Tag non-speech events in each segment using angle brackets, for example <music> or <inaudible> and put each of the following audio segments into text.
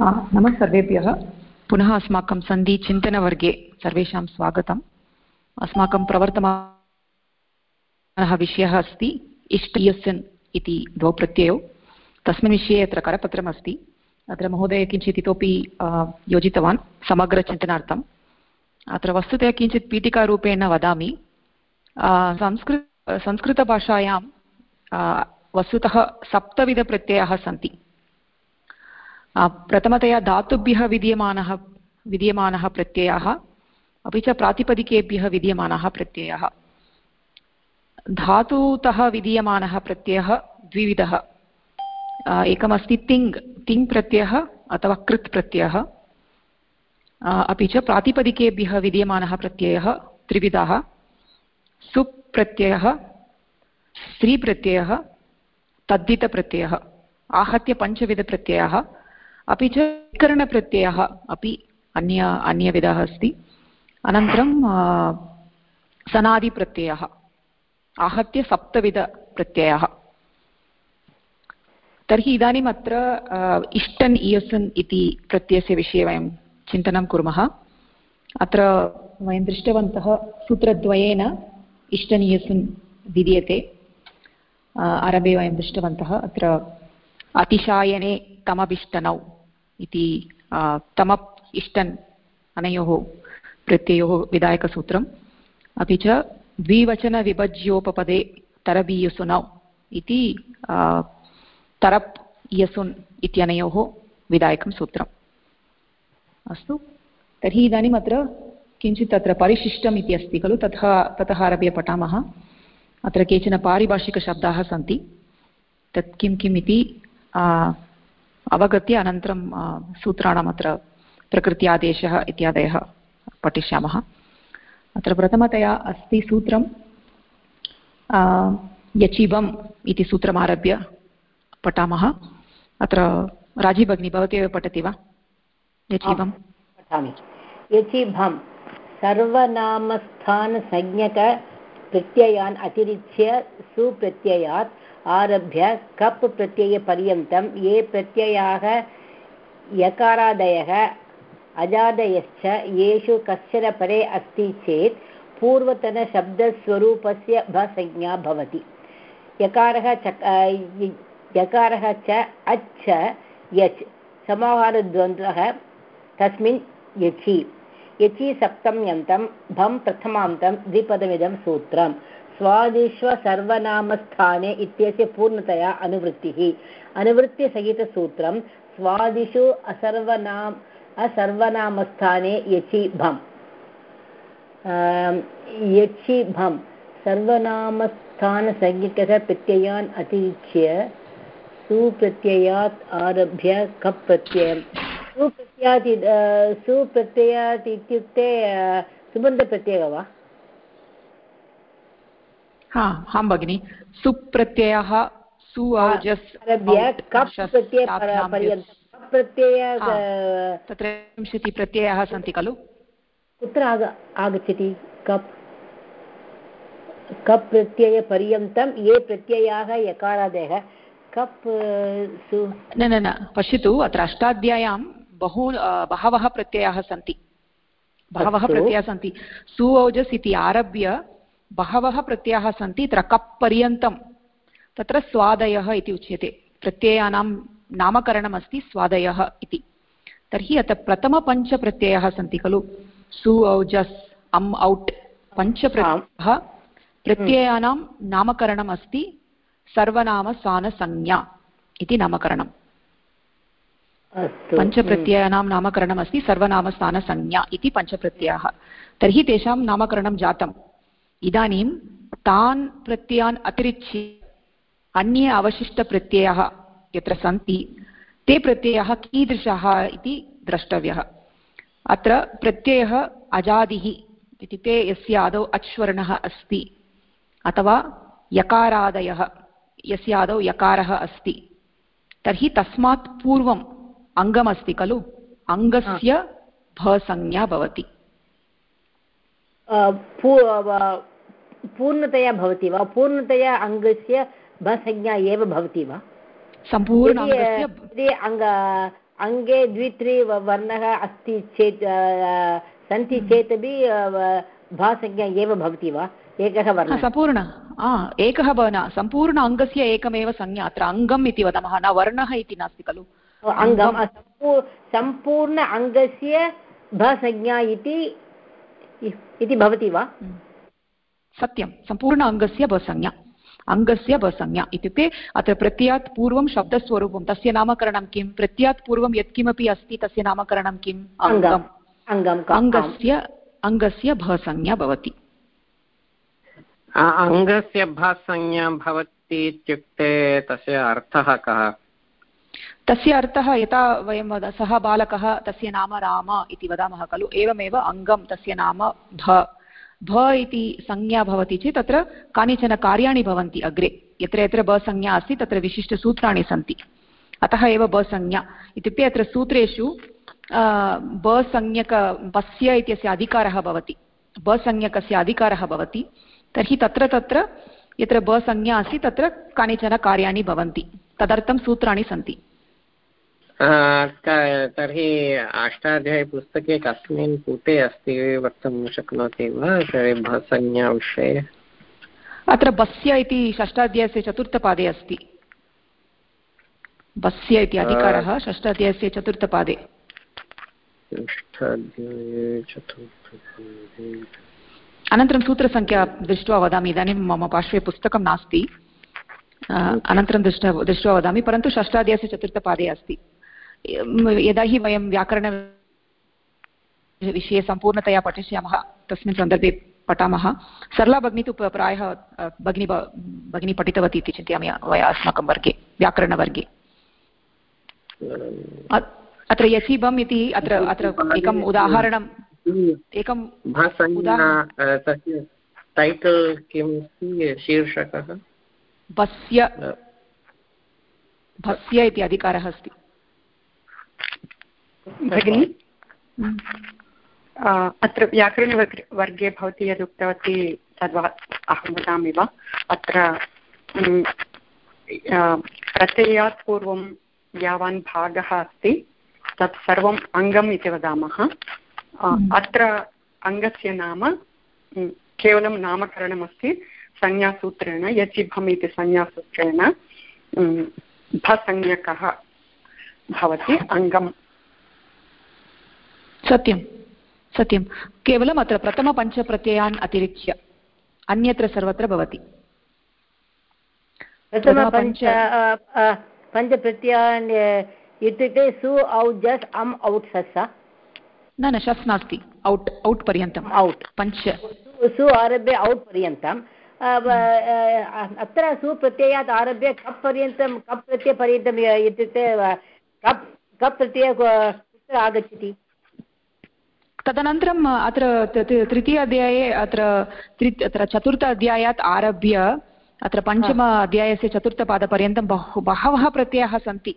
नमः सर्वेभ्यः। पुनः अस्माकं सन्धिचिन्तनवर्गे सर्वेषां स्वागतम्। अस्माकं प्रवर्तमानः विषयः अस्ति इष्टियसन् इति द्वौ प्रत्ययौ। तस्मिन् विषये अत्र करपत्रमस्ति। अत्र महोदय किञ्चित् इतोपि योजितवान् समग्रचिन्तनार्थम्। अत्र वस्तुतः किञ्चित् पीठिकारूपेण वदामि। संस्कृत संस्कृतभाषायां वस्तुतः सप्तविधप्रत्ययाः सन्ति। प्रथमतया धातुभ्यः विद्यमानः विद्यमानः प्रत्ययः अपि च प्रातिपदिकेभ्यः विद्यमानः प्रत्ययः धातुतः विधीयमानः प्रत्ययः द्विविधः एकमस्ति तिङ् तिङ् प्रत्ययः अथवा कृत् प्रत्ययः अपि च प्रातिपदिकेभ्यः विद्यमानः प्रत्ययः त्रिविधः सुप् प्रत्ययः स्त्रीप्रत्ययः तद्धितप्रत्ययः आहत्य पञ्चविधप्रत्ययः अपि च विकरणप्रत्ययः अपि अन्य, अन्यविधः अस्ति। अनन्तरं सनादिप्रत्ययः, आहत्य सप्तविधप्रत्ययः। तर्हि इदानीम् अत्र इष्टन् इयसन् इति प्रत्ययस्य विषये वयं चिन्तनं कुर्मः। अत्र वयं दृष्टवन्तः सूत्रद्वयेन इष्टन् इयसन् विधीयते आरम्भे वयं दृष्टवन्तः अत्र अतिशायने तमभिष्टनौ। इति तमप् इष्टन् अनयोः प्रत्ययोः विधायकसूत्रम् अपि च द्विवचनविभज्योपपदे तरबीयसुनौ इति तरप् यसुन् इत्यनयोः विधायकं सूत्रम्। अस्तु, तर्हि इदानीम् अत्र किञ्चित् अत्र परिशिष्टम् इति अस्ति खलु, तथा, ततः आरभ्य पठामः। अत्र केचन पारिभाषिकशब्दाः सन्ति। तत् किं किम् इति अवगत्य अनन्तरं सूत्राणाम् अत्र प्रकृत्यादेशः इत्यादयः पठिष्यामः। अत्र प्रथमतया अस्ति सूत्रं यचिबम् इति सूत्रमारभ्य पठामः। अत्र राज़ी भगिनी भवती एव पठति वा? यचिबं पठामि। यचिभं सर्वनामस्थानसंज्ञकप्रत्ययान् अतिरिच्य सुप्रत्ययात् आरभ्य कप् प्रत्ययपर्यन्तं ये प्रत्ययाः यकारादयः येषु कश्चन परे अस्ति चेत् पूर्वतनशब्दस्वरूपस्य भसंज्ञा भवति यकारः चक यकारः च अच् यच् समाहारद्वन्द्वः तस्मिन् यचि यचि सप्तम्यन्तं भं प्रथमान्तं द्विपदमिदं सूत्रम् स्वादिष्वसर्वनामस्थाने इत्यस्य पूर्णतया अनुवृत्तिः। अनुवृत्तिसहितसूत्रं स्वादिषु असर्वनाम असर्वनामस्थाने यचि भम् यचि भं सर्वनामस्थानसंज्ञकः प्रत्ययान् अतिरिच्य सुप्रत्ययात् आरभ्य कप् प्रत्ययं सुप्रत्ययात् सुप्रत्ययात् इत्युक्ते सुबन्धप्रत्ययः वा? हा हाँ भगिनि. सुप्रत्ययः सु तत्र विंशतिप्रत्ययाः सन्ति खलु? कुत्र आग आगच्छति? कप् कप् प्रत्ययपर्यन्तं ये प्रत्ययाः यकारादयः कप् सु न न न पश्यतु अत्र अष्टाध्याय्यां बहु बहवः प्रत्ययाः सन्ति। बहवः प्रत्ययाः सन्ति। सु इति आरभ्य बहवः प्रत्ययाः सन्ति तत्र कप् पर्यन्तं तत्र स्वादयः इति उच्यते। प्रत्ययानां नामकरणमस्ति स्वादयः इति। तर्हि अत्र प्रथमपञ्चप्रत्ययाः सन्ति खलु? सु औजस् अम् औट् पञ्चप्रत्ययः। प्रत्ययानां नामकरणम् अस्ति सर्वनामसानसंज्ञा इति नामकरणम्। पञ्चप्रत्ययानां नामकरणमस्ति सर्वनामस्थानसंज्ञा इति पञ्चप्रत्ययाः। तर्हि तेषां नामकरणं जातम्। इदानीं तान् प्रत्ययान् अतिरिच्य अन्ये अवशिष्टप्रत्ययाः यत्र सन्ति ते प्रत्ययाः कीदृशाः इति द्रष्टव्यः। अत्र प्रत्ययः अजादिः इत्युक्ते यस्य आदौ अच्वर्णः अस्ति अथवा यकारादयः यस्य आदौ यकारः अस्ति। तर्हि तस्मात् पूर्वम् अङ्गमस्ति खलु? अङ्गस्य भसंज्ञा भवति। पूर्णतया भवति वा? पूर्णतया अङ्गस्य भसंज्ञा एव भवति वा? सम्पूर्ण यदि अङ्ग अङ्गे द्वित्रि वर्णः अस्ति चेत् सन्ति हम्म। चेदपि भासज्ञा एव भवति वा? एकः वर्णः। सम्पूर्ण। एकः न सम्पूर्ण अङ्गस्य एकमेव संज्ञा अत्र अङ्गम् इति वदामः न वर्णः इति नास्ति खलु। अङ्गं सम्पूर्ण अङ्गस्य भसंज्ञा इति भवति वा? हम्म। सत्यं सम्पूर्ण अङ्गस्य भसंज्ञा अङ्गस्य बसंज्ञा इत्युक्ते अत्र प्रत्ययात् पूर्वं शब्दस्वरूपं तस्य नामकरणं किं? प्रत्ययात् पूर्वं यत्किमपि अस्ति तस्य नामकरणं किम्? अङ्गम् अङ्गस्य अङ्गस्य भसंज्ञा भवति। अङ्गस्य भसंज्ञा भवति इत्युक्ते तस्य अर्थः कः? तस्य अर्थः यथा वयं वद सः बालकः तस्य नाम राम इति वदामः खलु एवमेव अङ्गं तस्य नाम भ भ इति संज्ञा भवति चेत् तत्र कानिचन कार्याणि भवन्ति अग्रे। यत्र यत्र ब संज्ञा अस्ति, तत्र विशिष्टसूत्राणि सन्ति। अतः एव संज्ञा। इत्युक्ते अत्र सूत्रेषु बसंज्ञक बस्य इत्यस्य अधिकारः भवति। बसंज्ञकस्य अधिकारः भवति। तर्हि तत्र तत्र, यत्र बसंज्ञा अस्ति, तत्र कानिचन कार्याणि भवन्ति। तदर्थं सूत्राणि सन्ति। तर्हि अष्टाध्यायीपुस्तके कस्मिन् पुटे अस्ति वक्तुं शक्नोति वा? संज्ञाविषये अत्र बस्य इति षष्ठाध्यायस्य चतुर्थपादे अस्ति। बस्य इति अधिकारः षष्ठाध्यायस्य चतुर्थपादे। अनन्तरं सूत्रसङ्ख्या दृष्ट्वा वदामि इदानीं मम पार्श्वे पुस्तकं नास्ति। अनन्तरं दृष्ट्वा दृष्ट्वा वदामि परन्तु षष्ठाध्यायस्य चतुर्थपादे अस्ति। यदा हि वयं व्याकरणविषये सम्पूर्णतया पठिष्यामः तस्मिन् सन्दर्भे पठामः। सरला भगिनी तु प्रायः भगिनी भगिनी पठितवती इति चिन्तयामि वय अस्माकं वर्गे व्याकरणवर्गे। अत्र यसीबम् इति अत्र अत्र एकम् उदाहरणम् एकम् टैटल् किं शीर्षकः? भस्य भस्य इति अधिकारः अस्ति। भगिनि? अत्र व्याकरणवर्गे भवती यद् उक्तवती तद्वा अहं वदामि वा? अत्र प्रत्ययात् पूर्वं यावान् भागः अस्ति। तत् सर्वम् अङ्गम् इति वदामः। अत्र अङ्गस्य नाम केवलं नामकरणमस्ति संज्ञासूत्रेण यचिभम् इति संज्ञासूत्रेण भसंज्ञकः भवति अङ्गम्। सत्यं सत्यं। केवलम् अत्र प्रथमपञ्चप्रत्ययान् अतिरिच्य अन्यत्र सर्वत्र भवति। प्रथमपञ्च पञ्चप्रत्ययान् इत्युक्ते सु औ जस् अम् औट् सस् न न शस् नास्ति। औट् औट् पर्यन्तम्। औट्। पञ्च। सु आरभ्य औट् पर्यन्तम्। अत्र सुप्रत्ययात् आरभ्य कप् पर्यन्तं कप् प्रत्ययपर्यन्तम् इत्युक्ते कप् कप् प्रत्यय कुत्र आगच्छति? तदनन्तरम् अत्र तृतीय अध्याये अत्र अत्र चतुर्थ अध्यायात् आरभ्य अत्र पञ्चम अध्यायस्य चतुर्थपादपर्यन्तं बहु बहवः प्रत्ययाः सन्ति।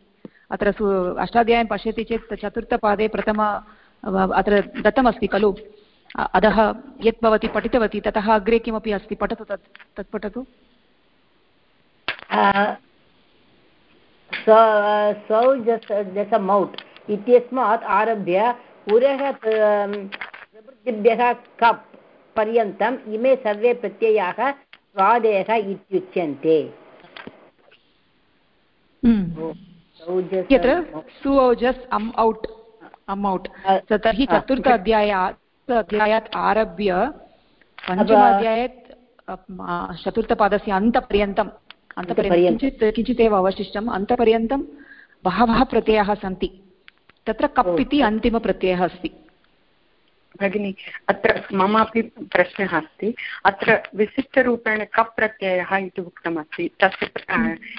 अत्र सु अष्टाध्यायं पश्यति चेत् चतुर्थपादे प्रथम अत्र दत्तमस्ति खलु। अधः यत् भवती पठितवती ततः अग्रे किमपि अस्ति? पठतु तत् तत् पठतु। इत्यस्मात् आरभ्य पुरः प्रभृतिभ्यः कप् पर्यन्तम् इमे सर्वे प्रत्ययाः स्वादेः इत्युच्यन्ते। यत्र सुओजस् अम् औट् अम् औट् तर्हि चतुर्थ अध्यायात् अध्यायात् आरभ्य पञ्चमाध्यायात् चतुर्थपादस्य अन्तपर्यन्तम् अन्तपर्यन्तं किञ्चित् किञ्चिदेव अवशिष्टम् अन्तपर्यन्तं बहवः प्रत्ययाः सन्ति तत्र कप् इति अन्तिमप्रत्ययः अस्ति। भगिनि अत्र ममापि प्रश्नः अस्ति। अत्र विशिष्टरूपेण कप् प्रत्ययः इति उक्तमस्ति। तस्य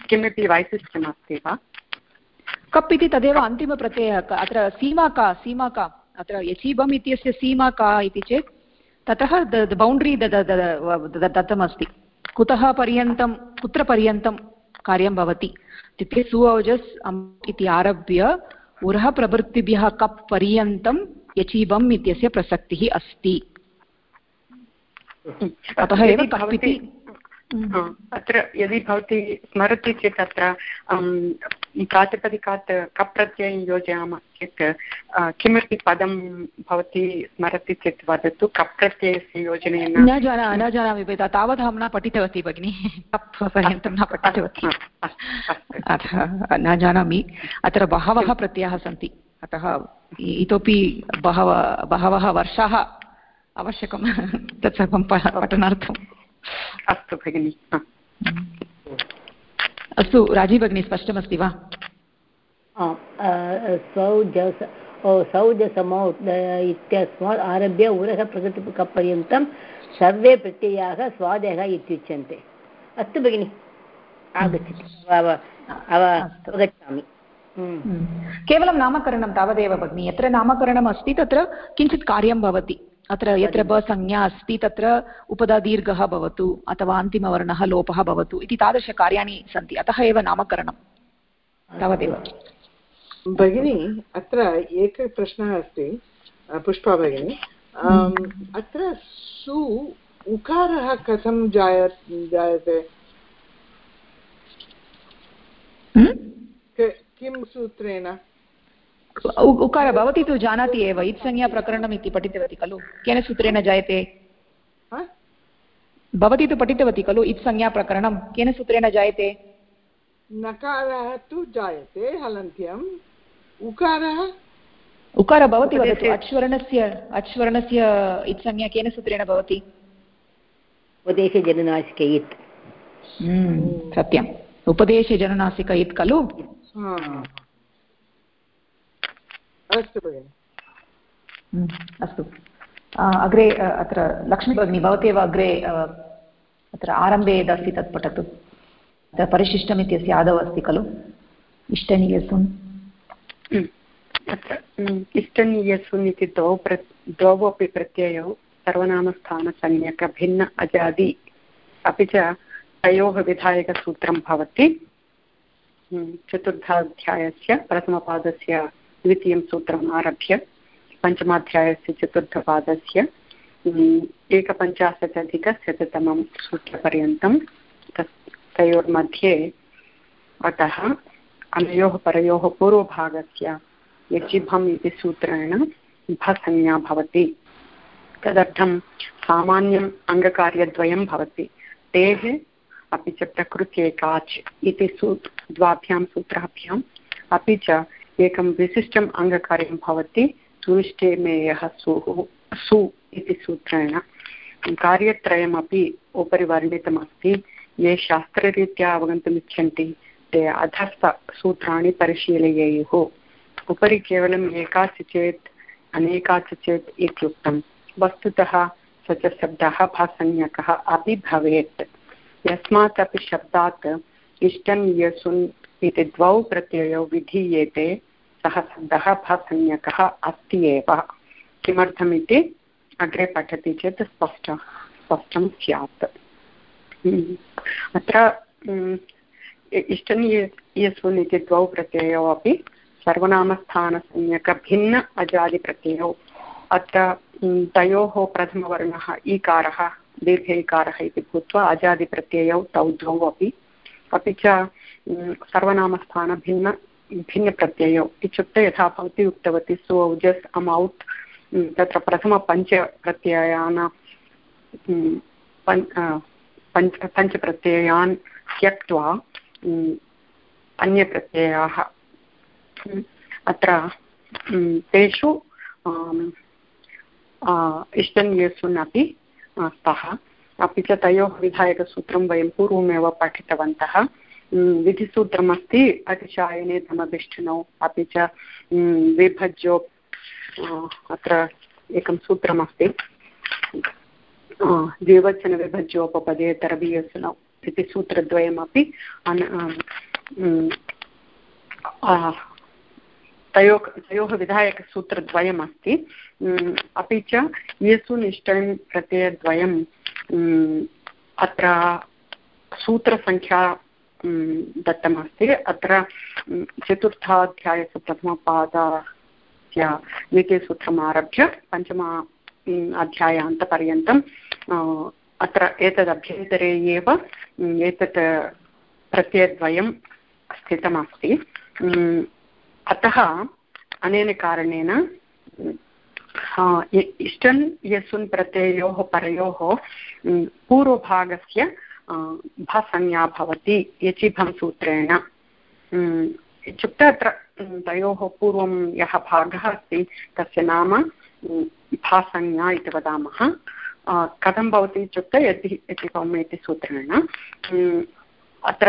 किमपि वैशिष्ट्यम् अस्ति वा? कप् इति तदेव अन्तिमप्रत्ययः। अत्र सीमा का सीमा का। अत्र यचीबम् इत्यस्य सीमा का इति चेत् ततः बौण्ड्री दत्तमस्ति। कुतः पर्यन्तं कुत्र पर्यन्तं कार्यं भवति? इत्युक्ते सुऔजस् इति आरभ्य उरः प्रभृतिभ्यः कप् पर्यन्तं यचीबम् इत्यस्य प्रसक्तिः अस्ति। <laughs> अतः एव कप् इति अत्र यदि भवती स्मरति चेत् अत्र प्रातिपदिकात् कप् प्रत्ययं योजयामः चेत् किमपि पदं भवती स्मरति चेत् वदतु कप् प्रत्ययस्य योजनेन। न जाना न जानामि तावत् अहं न पठितवती भगिनि। कप् पर्यन्तं न पठितवती। अतः न जानामि। अत्र बहवः प्रत्ययाः सन्ति। अतः इतोपि बहव बहवः वर्षाः आवश्यकं। तत्सर्वं पठनार्थम् अस्तु भगिनि अस्तु राजीव भगिनी स्पष्टमस्ति वा? सौजस इत्यस्मात् आरभ्य उरः प्रकृतिपर्यन्तं सर्वे प्रत्ययाः स्वादयः इत्युच्यन्ते। अस्तु भगिनि आगच्छति। अवगच्छामि। केवलं नामकरणं तावदेव भगिनि यत्र नामकरणम् अस्ति तत्र किञ्चित् कार्यं भवति। अत्र यत्र बसंज्ञा अस्ति तत्र उपदादीर्घः भवतु अथवा अन्तिमवर्णः लोपः भवतु इति तादृशकार्याणि सन्ति। अतः एव नामकरणं। तावदेव। भगिनी अत्र एकः प्रश्नः अस्ति पुष्पा भगिनी। अत्र सु उकारः कथं जाय जायते? किं सूत्रेण? उकार भवती तु जानाति एव इत्संज्ञाप्रकरणम् इति पठितवती खलु? केन सूत्रेण जायते? भवती तु पठितवती खलु इत्संज्ञाप्रकरणं केन सूत्रेण जायते? नकारः तु जायते हलन्त्यम्। उकारः? उकार भवति वदतु अच्वर्णस्य अच्वर्णस्य इत्संज्ञा केन सूत्रेण भवति? उपदेशजननासिक इत्। हम्म, सत्यम्। उपदेशजननासिक इत् खलु? अस्तु भगिनि। अस्तु। अग्रे अत्र लक्ष्मीभगिनी भवती एव अग्रे अत्र आरम्भे यदस्ति तत् पठतु। अत्र परिशिष्टम् इत्यस्य आदौ अस्ति खलु। इष्टनीयसुन् अत्र इष्टनीयसुन् इति द्वौ प्र द्वौ अपि प्रत्ययौ। सर्वनामस्थानसंज्ञकभिन्न अजादि अपि च तयोः विधायकसूत्रं भवति। चतुर्थाध्यायस्य प्रथमपादस्य द्वितीयं सूत्रम् आरभ्य पञ्चमाध्यायस्य चतुर्थपादस्य एकपञ्चाशत् अधिकशततमं सूत्रपर्यन्तं तयोर्मध्ये अतः अनयोः परयोः पूर्वभागस्य यजिभम् इति सूत्रेण भसंज्ञा भवति। तदर्थं सामान्यम् अङ्गकार्यद्वयं भवति। तेः अपि च प्रकृत्येकाच् इति सू द्वाभ्यां सूत्राभ्याम् अपि च एकं विशिष्टम् अङ्गकार्यं भवति सुनिष्ठेमेयः सुः सु इति सूत्रेण। कार्यत्रयमपि उपरि वर्णितमस्ति ये शास्त्ररीत्या अवगन्तुम् इच्छन्ति ते अधस्थसूत्राणि परिशीलयेयुः। उपरि केवलम् एकाचि चेत् अनेकाचि चेत् इत्युक्तं वस्तुतः स च शब्दः भासंज्ञकः अपि भवेत्। यस्मात् अपि शब्दात्, इष्टं यसुन् इति द्वौ प्रत्ययौ विधीयेते। सः शब्दः भासंज्ञकः अस्ति एव किमर्थमिति अग्रे पठति चेत् स्पष्ट स्पष्टं स्यात्। हम्म। अत्र हम्म, इष्टन् यस्वन् इति द्वौ प्रत्ययौ अपि सर्वनामस्थानसंज्ञकभिन्न अजादिप्रत्ययौ। अत्र हम्म, तयोः प्रथमवर्णः ईकारः दीर्घ इकारः इति भूत्वा अजादिप्रत्ययौ तौ द्वौ अपि। अपि च सर्वनामस्थानभिन्न भिन्नप्रत्ययौ इत्युक्ते यथा भवती उक्तवती सु औजस् अमौट् तत्र प्रथमपञ्चप्रत्ययान् पञ्च पञ्चप्रत्ययान् त्यक्त्वा अन्यप्रत्ययाः अत्र तेषु इष्टन् येषुन् अपि स्तः। अपि च तयोः विधायकसूत्रं वयं पूर्वमेव पठितवन्तः। विधिसूत्रमस्ति अतिशायने धमभिष्ठिनौ अपि च विभज्यो अत्र एकं सूत्रमस्ति। द्विवचनविभज्योपपदे तरबीयसुनौ इति सूत्रद्वयमपि तयोः तयोः विधायकसूत्रद्वयमस्ति। अपि च येषु निष्ठन् प्रत्ययद्वयं अत्र सूत्रसङ्ख्या दत्तमस्ति। अत्र चतुर्थाध्यायस्य प्रथमपादस्य द्वितीयसूत्रम् आरभ्य पञ्चम अध्यायान्तपर्यन्तं अत्र एतदभ्यन्तरे एव एतत् प्रत्ययद्वयं स्थितमस्ति। अतः अनेन कारणेन इष्टन् यस्मिन् प्रत्ययोः परयोः पूर्वभागस्य भसंज्ञा भवति यचिभं सूत्रेण। इत्युक्ते अत्र तयोः पूर्वं यः भागः अस्ति, तस्य नाम भासंज्ञा इति वदामः। कथं भवति इत्युक्ते यदि यतिभम् इति सूत्रेण। अत्र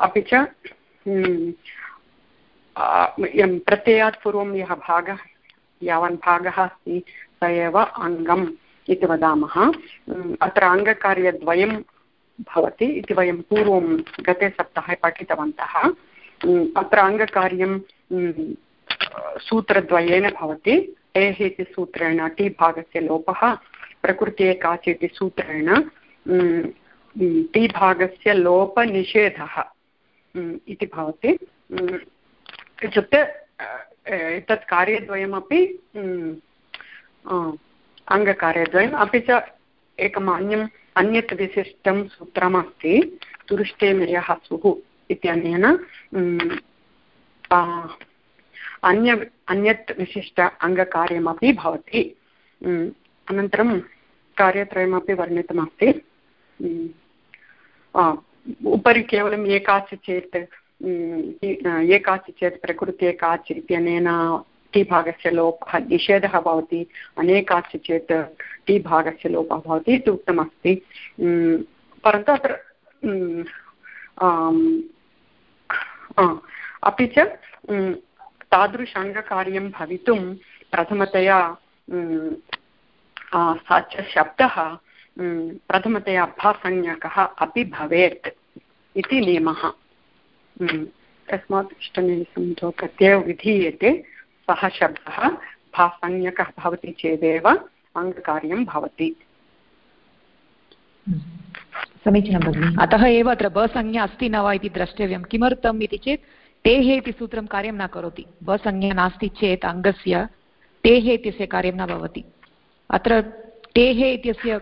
अपि च प्रत्ययात् पूर्वं यः भागः, यावन् भागः अस्ति, स एव अङ्गम्। इति वदामः। अत्र अङ्गकार्यद्वयं भवति इति वयं पूर्वं गते सप्ताहे पठितवन्तः। अत्र अङ्गकार्यं सूत्रद्वयेन भवति। एः इति सूत्रेण, टी भागस्य लोपः, प्रकृते काचि इति सूत्रेण। टी भागस्य लोपनिषेधः इति भवति। इत्युक्ते एतत् कार्यद्वयमपि अङ्गकार्यद्वयम् अपि च एकम् अन्यम् अन्यत् विशिष्टं सूत्रमस्ति, तुरुष्टे मेयः सुः इत्यनेन अन्य, अन्यत् विशिष्ट अङ्गकार्यमपि भवति। अनन्तरं कार्यत्रयमपि वर्णितमस्ति। उपरि केवलम् एकाचि चेत् एकाचि चेत् प्रकृते काच् इत्यनेन टी भागस्य लोपः निषेधः भवति अनेकाचि चेत् टी भागस्य लोपः भवति इति उक्तमस्ति। परन्तु अत्र अपि च भवितुं प्रथमतया स च शब्दः प्रथमतया अभासंज्ञकः अपि भवेत् इति नियमः। तस्मात् इष्टनिसन्धो विधीयते सः शब्दः भासंज्ञकः भवति चेदेव अङ्गकार्यं भवति। समीचीनं भगिनि। अतः एव अत्र बसंज्ञा अस्ति न वा इति द्रष्टव्यं। किमर्थम् इति चेत् टेः इति सूत्रं कार्यं न करोति। बसंज्ञा नास्ति चेत् अङ्गस्य टेः इत्यस्य कार्यं न भवति। अत्र टेः इत्यस्य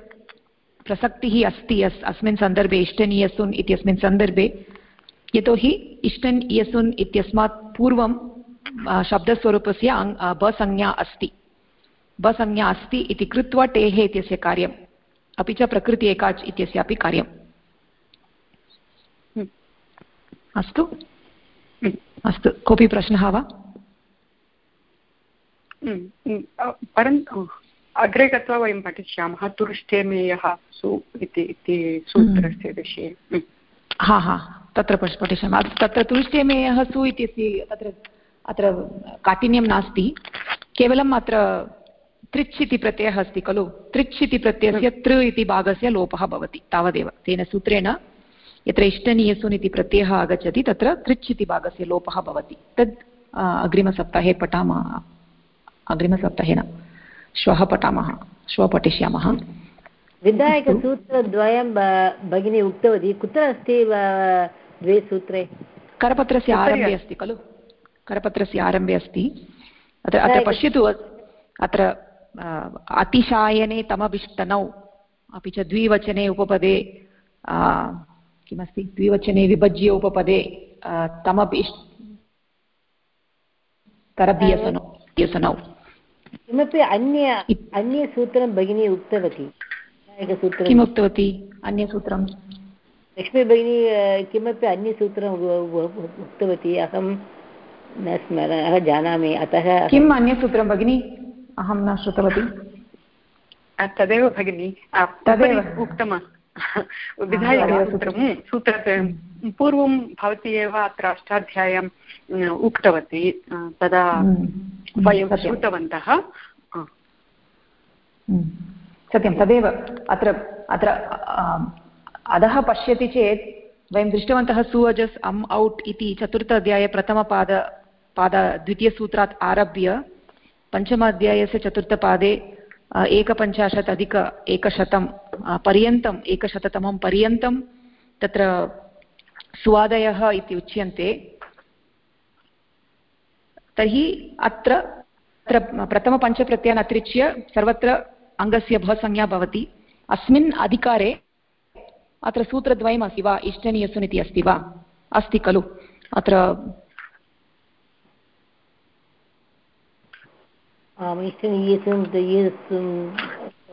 प्रसक्तिः अस्ति अस् अस्मिन् सन्दर्भे इष्टनीयसुन् इत्यस्मिन् सन्दर्भे यतोहि इष्टन् इयसुन् इत्यस्मात् पूर्वं शब्दस्वरूपस्य बसंज्ञा अस्ति। बसंज्ञा अस्ति इति कृत्वा टेः इत्यस्य कार्यम् अपि च प्रकृति एकाच् इत्यस्यापि कार्यम्। अस्तु? अस्तु। कोऽपि प्रश्नः वा? परन्तु अग्रे गत्वा वयं पठिष्यामः तुरुष्टेमेयः सु इति सूत्रस्य विषये। हा हा। तत्र पठिष्यामः। तत्र तुरुष्टेमेयः सु इत्यस्य तत्र अत्र काठिन्यं नास्ति। केवलम् अत्र त्रिच् इति प्रत्ययः अस्ति खलु। त्रिच् इति प्रत्ययस्य तृ इति भागस्य लोपः भवति तावदेव। तेन सूत्रेण यत्र इष्टनीयसुन् इति प्रत्ययः आगच्छति तत्र त्रिच् इति भागस्य लोपः भवति। तद् अग्रिमसप्ताहे पठामः। अग्रिमसप्ताहेन श्वः पठामः। श्वः पठिष्यामः। विधायकसूत्रद्वयं भगिनी उक्तवती। कुत्र अस्ति द्वे सूत्रे? करपत्रस्य आरम्भे अस्ति खलु। करपत्रस्य आरम्भे अस्ति। अत्र अत्र पश्यतु अत्र अतिशायने तमभिष्टनौ अपि च द्विवचने उपपदे किमस्ति? द्विवचने विभज्य उपपदे तमभिष् तरभ्यसनौ व्यसनौ। किमपि अन्य अन्यसूत्रं भगिनी उक्तवती। किम् उक्तवती अन्यसूत्रं? लक्ष्मी भगिनी किमपि अन्यसूत्रम् उक्तवती। अहं न स्मर जानामि। अतः किम् अन्यसूत्रं भगिनी? अहं न श्रुतवती। तदेव भगिनि। तदेव। उक्तम्। विधायकसूत्रं सूत्र। पूर्वं भवती एव अत्र अष्टाध्याय्याम् उक्तवती। तदा वयं श्रुतवन्तः। सत्यं तदेव। अत्र अत्र अधः पश्यति चेत् वयं दृष्टवन्तः सुअजस् अम् औट् इति चतुर्थ अध्याये प्रथमपाद पाद, द्वितीयसूत्रात् आरभ्य पञ्चम अध्यायस्य चतुर्थपादे एकपञ्चाशत् अधिक एकशतं पर्यन्तम्, एकशततमं पर्यन्तं तत्र स्वादयः इति उच्यन्ते। तर्हि अत्र प्रथमपञ्चप्रत्ययान् अतिरिच्य सर्वत्र अङ्गस्य भसंज्ञा भवति। अस्मिन् अधिकारे अत्र सूत्रद्वयम् अस्ति वा? इष्टनियसुन् इति अस्ति वा? अस्ति खलु। अत्र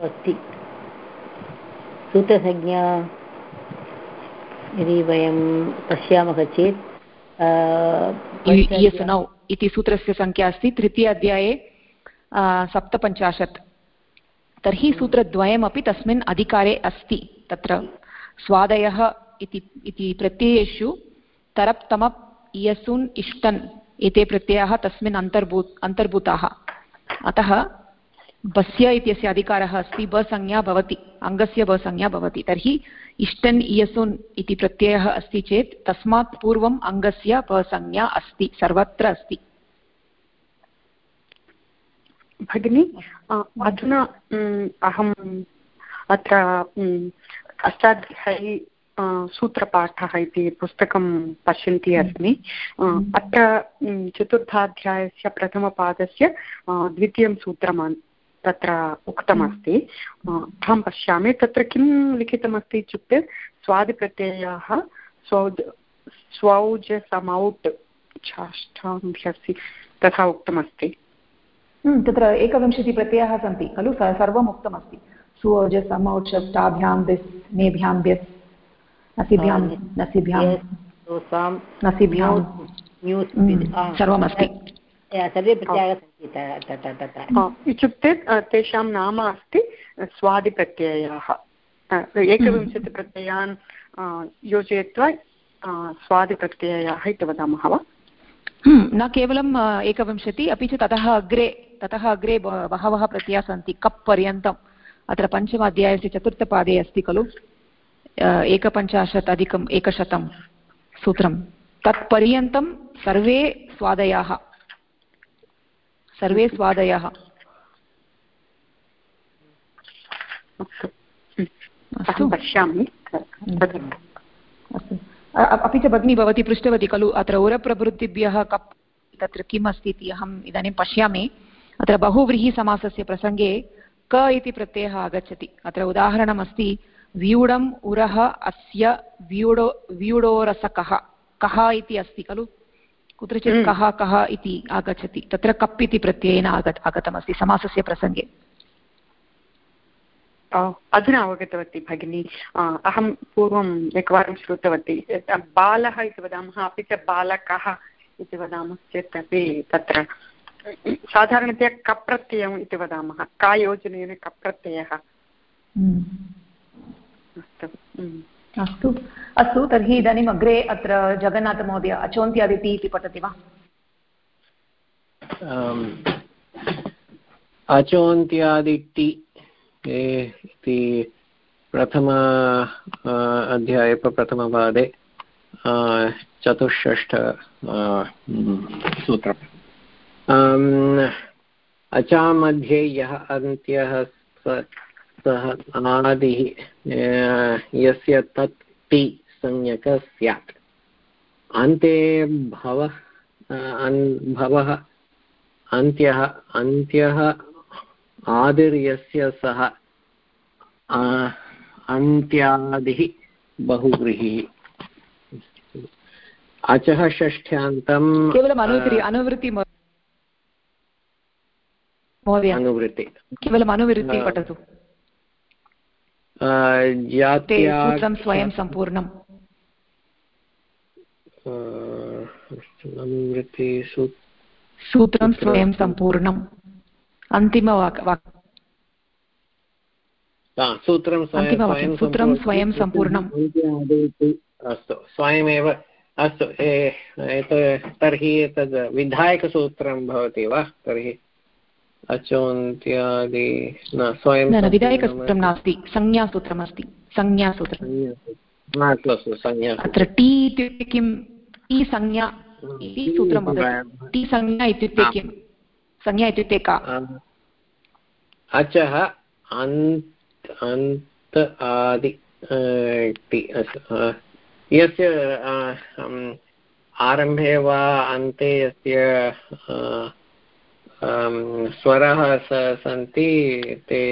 अस्ति। सूत्रसंज्ञा यदि वयं पश्यामः चेत् इयसुनौ इति सूत्रस्य सङ्ख्या अस्ति तृतीय अध्याये सप्तपञ्चाशत्। तर्हि सूत्रद्वयमपि तस्मिन् अधिकारे अस्ति। तत्र स्वादयः इति इति प्रत्ययेषु इयसुन् इष्टन् एते प्रत्ययाः तस्मिन् अन्तर्भू अन्तर्भूताः। अतः बस्य इत्यस्य अधिकारः अस्ति, बसंज्ञा भवति, अङ्गस्य बसंज्ञा भवति। तर्हि इष्टन् इयसुन् इति प्रत्ययः अस्ति चेत् तस्मात् पूर्वम् अङ्गस्य बसंज्ञा अस्ति, सर्वत्र अस्ति। भगिनि अधुना अहम् अत्र अष्टाध्यायी सूत्रपाठः इति पुस्तकं पश्यन्ती अस्मि। अत्र चतुर्थाध्यायस्य प्रथमपादस्य द्वितीयं सूत्रम् तत्र उक्तमस्ति। अहं पश्यामि। तत्र किं लिखितमस्ति इत्युक्ते स्वादिप्रत्ययाः स्वौज स्वौज समौट् छाष्ठाभ्यसि तथा उक्तमस्ति। तत्र एकविंशतिप्रत्ययाः सन्ति खलु? सर्वम् उक्तमस्ति सुओज समौक्षष्टाभ्यां दिस् मेभ्यां व्यस् नसिभ्यां नसिभ्यां नसिभ्यां सर्वमस्ति। सर्वे प्रत्ययाः सन्ति तत्र इत्युक्ते तेषां नाम अस्ति स्वादिप्रत्ययाः। एकविंशतिप्रत्ययान् योजयित्वा स्वादिप्रत्ययाः इति वदामः वा? न केवलम् एकविंशति अपि च ततः अग्रे ततः अग्रे बहवः प्रत्ययाः सन्ति कप् पर्यन्तम्। अत्र पञ्चमाध्यायस्य चतुर्थपादे अस्ति खलु। एकपञ्चाशत् अधिकम् एकशतं सूत्रं. तत्पर्यन्तं सर्वे स्वादयाः. सर्वे स्वादयाः. अस्तु. पश्यामि. अस्तु. अपि च भगिनी भवती पृष्टवती खलु अत्र उरप्रभृतिभ्यः कप् तत्र किम् अस्ति इति अहम् इदानीं पश्यामि. अत्र बहुव्रीहिसमासस्य प्रसङ्गे क इति प्रत्ययः आगच्छति. अत्र उदाहरणमस्ति व्यूढम् उरः अस्य व्यूढो व्यूढोरसकः। कः इति अस्ति खलु? कुत्रचित् हम्म। कः कः इति आगच्छति। तत्र कप् इति प्रत्ययेन आगत् आगतमस्ति समासस्य प्रसङ्गे। अधुना अवगतवती भगिनी। अहं पूर्वम् एकवारं श्रुतवती। बालः इति वदामः अपि च बालकः इति वदामः चेत् अपि तत्र साधारणतया कप्रत्ययम् इति वदामः। का योजनेन कप्रत्ययः? हम्म। अस्तु। अस्तु। अस्तु तर्हि इदानीम् अग्रे अत्र जगन्नाथमहोदय अचोन्त्यादिति इति पठति वा? अचोन्त्यादिति इति प्रथम अध्याये प्रथमपादे चतुष्षष्ठ सूत्रम्। अचामध्ये यः अन्त्यः सः अनादिः यस्य तत् ति संज्ञकः स्यात्। अन्ते भवः भवः अन्त्यः अन्त्यः आदिर्यस्य सः अन्त्यादिः बहुव्रीहिः। अचः षष्ठ्यान्तं केवलम् अनुवृत्ति अनुवृत्ति अनुवृत्ति। केवलम् अनुवृत्ति पठतु। सूत्रं स्वयं सम्पूर्णम् सूत्रं स्वयं सम्पूर्णम् अन्तिमवाक् सूत्रं सूत्रं स्वयं सम्पूर्णम् अस्तु स्वयमेव अस्तु तर्हि एतद् विधायकसूत्रं भवति वा तर्हि अचोन्त्यादि न स्वयं विधायकसूत्रं नास्ति संज्ञासूत्रमस्ति संज्ञासूत्रम्। अत्र टी इत्युक्ते किं टी संज्ञा इति सूत्रं टी संज्ञा इत्युक्ते किं संज्ञा इत्युक्ते का? अचः अन्त् अन्त आदि यस्य आरम्भे वा अन्ते यस्य स्वरः सन्ति ते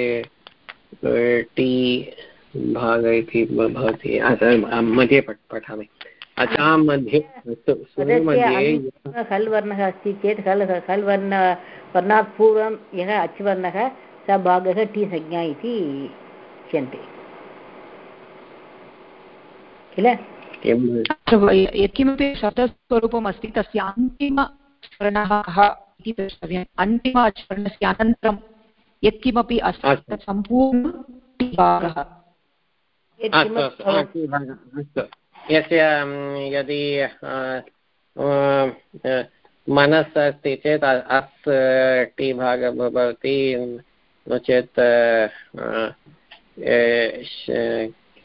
टी भाग इति भवति मध्ये पठामि। अचां मध्ये हल् वर्णः अस्ति चेत् हल् हल् वर्ण वर्णात् पूर्वं यः अच् वर्णः स भागः टी संज्ञा इति उच्यन्ते। किल? यत्किमपि शब्दस्वरूपम् अस्ति तस्य अन्तिमवर्णः कः? इति द्रष्टव्यम् अन्तिम वर्णस्य अनन्तरं यत्किमपि अस्ति। तत् सम्पूर्णभागः यस्य यदि मनस् अस्ति चेत् अस् टि भागः भवति। नो चेत्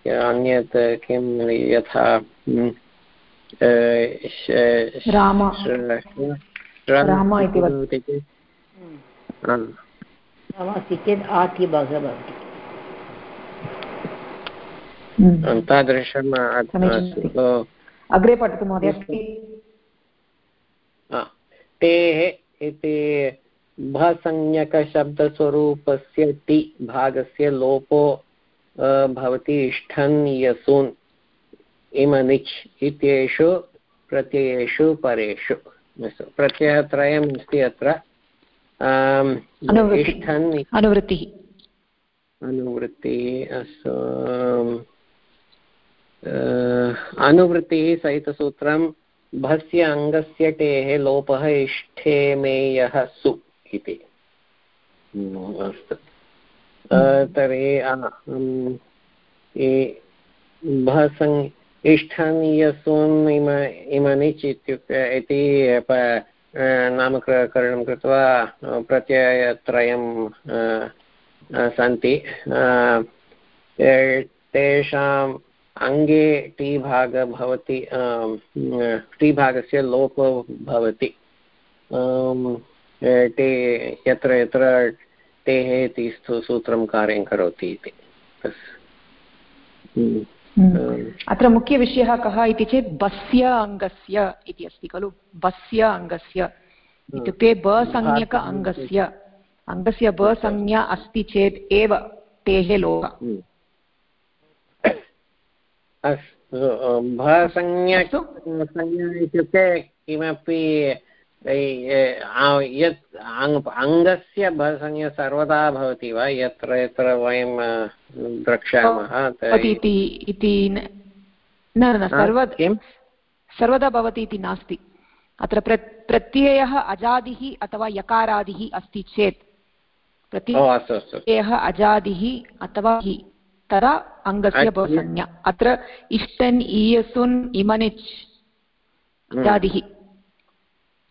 अन्यत् किं यथा राम। इति अस्ति चेत् आति भागः भवति तादृशम् अग्रे पठतु महोदय। तेः इति भसंज्ञकशब्दस्वरूपस्य टि भागस्य लोपो भवति इष्ठन् यसुन्। इमनिच् इत्येषु प्रत्ययेषु परेषु। प्रत्ययत्रयम् अस्ति अत्र. अनुवृत्तिः. अनुवृत्तिः. अस्तु अनुवृत्तिः सहितसूत्रं भस्य अङ्गस्य टेः लोपः इष्ठे मेयः सु इति. अस्तु. तर्हि भसङ् इष्ठनीयसून् इम इमनिच् इत्युक्ते इति नामकरणं कृत्वा प्रत्ययत्रयं सन्ति. तेषाम् अङ्गे टी भाग भवति टी भागस्य लोपो भवति. ते, यत्र यत्र तेः इति सूत्रं कार्यं करोति इति। अत्र मुख्यविषयः कः इति चेत् बस्य अङ्गस्य इति अस्ति खलु? बस्य अङ्गस्य। हम्म। इत्युक्ते बसंज्ञक अङ्गस्य। अङ्गस्य बसंज्ञा अस्ति चेत् एव तेः लोक। इत्युक्ते किमपि यत् अङ्गस्य संज्ञा सर्वदा भवति वा? यत्र यत्र वयं द्रक्ष्यामः इति न न सर्वदा भवति इति नास्ति। अत्र प्र प्रत्ययः अजादिः अथवा यकारादिः अस्ति चेत् प्रत्ययः अजादिः अथवा हि तदा अङ्गस्य बहुसंज्ञा अत्र इष्टन् ईयसुन् इमनिच् अजादिः।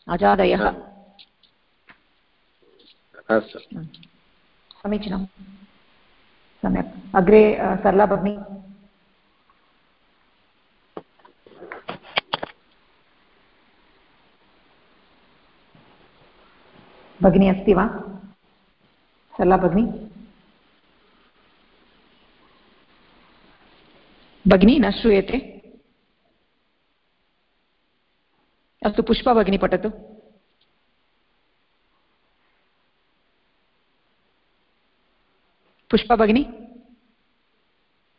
अजादयः। अस्तु। समीचीनं। सम्यक्। अग्रे सरला भगिनी। भगिनी अस्ति वा? सरला भगिनी। भगिनी न श्रूयते। अस्तु पुष्पा भगिनी पठतु। पुष्पा भगिनी?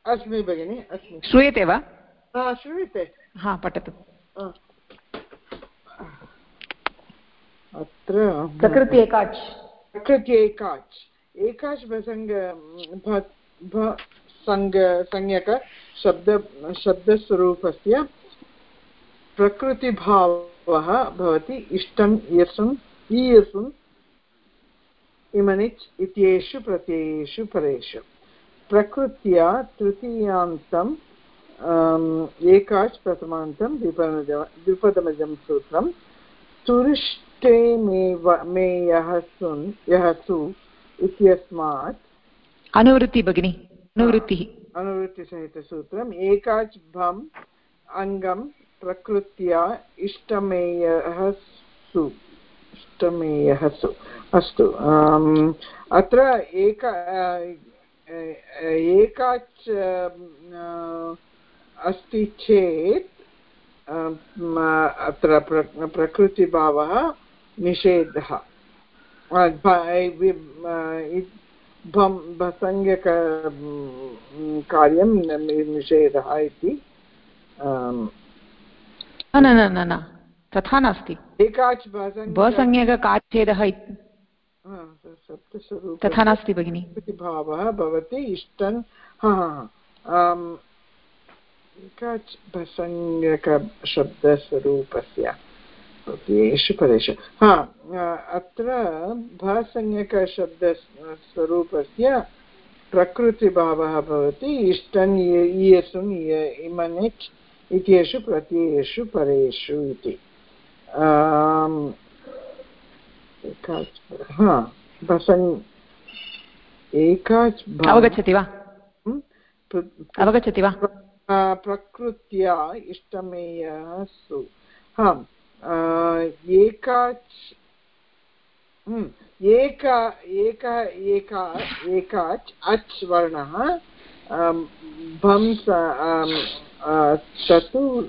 अस्मि भगिनि अस्मि श्रूयते वा? श्रूयते। हा पठतु। अत्र प्रकृति एकाच्। प्रकृति एकाच्। एकाच् प्रसङ्ग सङ्ग संज्ञक शब्द शब्दस्वरूपस्य प्रकृतिभावः भवति इष्टम् इयसुन् ईयसुन् इमनिच् इत्येषु प्रत्ययेषु परेषु प्रकृत्या तृतीयान्तम् एकाच् प्रथमान्तं द्विपदमजं द्विपदमजं सूत्रं। तुरिष्टे मेव मे यः सुन् यः सु इत्यस्मात् अनुवृत्ति भगिनि अनुवृत्तिः। अनुवृत्तिसहितसूत्रम्। एकाच् भम् अङ्गं प्रकृत्या इष्टमेयः सु इष्टमेयः सु अस्तु अत्र एक एकाच् अस्ति चेत् अत्र प्रकृतिभावः निषेधः। कार्यं निषेधः इति न न न न तथा नास्ति। बसंज्ञककाच्छेदः इत्- तथा नास्ति भगिनि। भावः भवति इष्टन् हा हा आम्, येषु पदेषु। हा अत्र भसंज्ञकशब्दस्वरूपस्य प्रकृतिभावः भवति। इष्टन् इयसुन् इमनिच् इत्येषु प्रत्ययेषु परेषु इति। हा एकाच् अवगच्छति वा? अवगच्छति वा? प्रकृत्या इष्टमेयः सु। एकाच् हं, एक एक एकाच् अच् वर्णः भंस तत्तु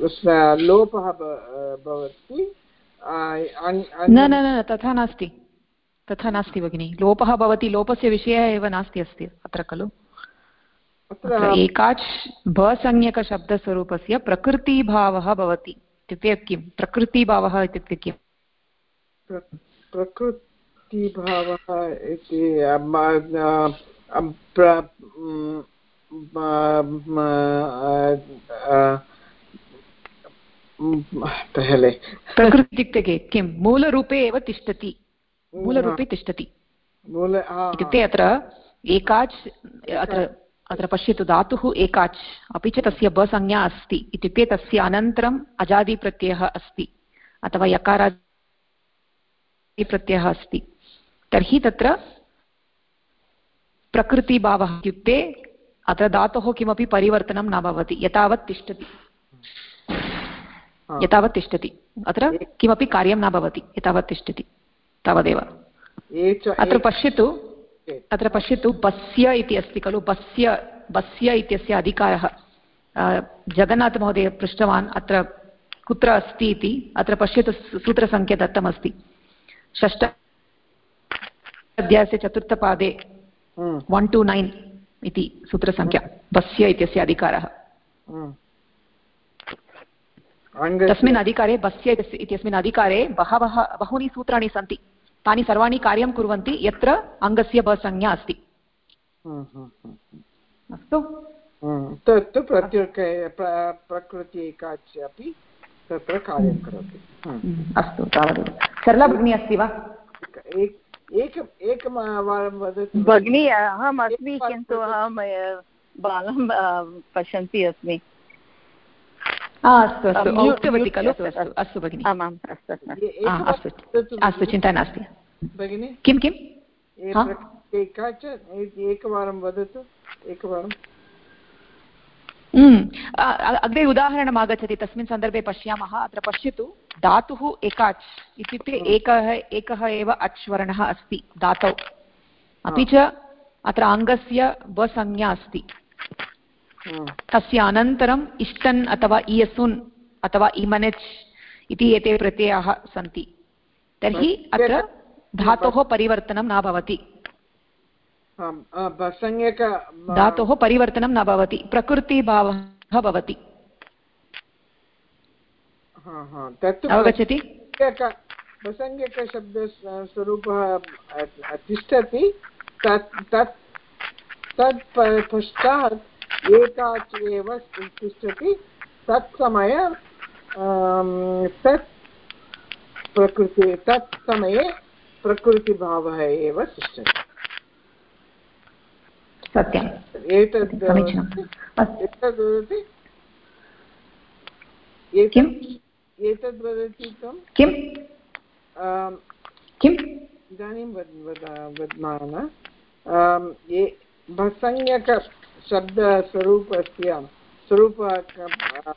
लोपः भवति। न न न तथा नास्ति। तथा नास्ति भगिनि। लोपः भवति लोपस्य विषयः एव नास्ति अस्ति अत्र खलु? एकाच् भसंज्ञकशब्दस्वरूपस्य प्रकृतिभावः भवति। इत्युक्ते किं? प्रकृतिभावः इत्युक्ते किम् प्रकृतिभावः इति प्रकृति इत्युक्ते के- किं मूलरूपे एव तिष्ठति। मूलरूपे तिष्ठति। मूल। इत्युक्ते अत्र एकाच् अत्र अत्र पश्यतु धातुः एकाच् अपि च तस्य बसंज्ञा अस्ति। इत्युक्ते तस्य अनन्तरम् अजादिप्रत्ययः अस्ति अथवा यकारादिप्रत्ययः अस्ति। तर्हि तत्र प्रकृतिभावः इत्युक्ते अत्र धातोः किमपि परिवर्तनं न भवति यतावत् तिष्ठति। यतावत् तिष्ठति। अत्र किमपि कार्यं न भवति यतावत् तिष्ठति तावदेव। अत्र पश्यतु अत्र पश्यतु बस्य इति अस्ति खलु बस्य बस्य इत्यस्य अधिकारः। जगन्नाथमहोदय पृष्टवान् अत्र कुत्र अस्ति इति अत्र पश्यतु सूत्रसङ्ख्या दत्तमस्ति। षष्ठ अध्यायस्य चतुर्थपादे वन् टु नैन् इति सूत्रसङ्ख्या बस्य इत्यस्य अधिकारः। तस्मिन् अधिकारे बस्य इत्यस्मिन् अधिकारे बहवः बहूनि सूत्राणि सन्ति। तानि सर्वाणि कार्यं कुर्वन्ति यत्र अङ्गस्य बसंज्ञा अस्ति। अस्तु। तत्तु प्रत्युक प्रकृति एकाच् अपि तत्र कार्यं करोति। अस्तु तावदेव। सरला भगिनी अस्ति वा? एकम् एकवारं वदतु। भगिनी अहम् अस्मि किन्तु अहं बालं पश्यन्ती अस्मि। अस्तु अस्तु उक्तवती खलु? अस्तु, भगिनि। आमाम् अस्तु अस्तु चिन्ता नास्ति। भगिनि। किं किम् एकवारं वदतु एकवारं हम्म, अग्रे उदाहरणम् आगच्छति तस्मिन् सन्दर्भे पश्यामः अत्र पश्यतु। धातुः एकाच् इत्युक्ते एकः एकः एव अच् वर्णः अस्ति धातौ। अपि च अत्र अङ्गस्य बसंज्ञा अस्ति। तस्य अनन्तरम् इष्टन् अथवा इयसुन् अथवा इमनेच् इति एते प्रत्ययाः सन्ति। तर्हि अत्र धातोः परिवर्तनं न भवति। धातोः परिवर्तनं न भवति प्रकृतिभावः भवति। तत्तु अवगच्छति प्रसंज्ञक- प्रसंज्ञकशब्दस्वरूपः अ- तिष्ठति तत् तत् तत् पश्चात् एकाच् एव तिष्ठति। तत् समय तत् प्रकृति तत् समये प्रकृतिभावः एव तिष्ठति। सत्यम्। एतद् एतद् वदति। किम्? एतद् वदति त्वं? किम्? इदानीं वद वद वदामः। भसंज्ञकशब्दस्वरूपस्य स्वरूप क-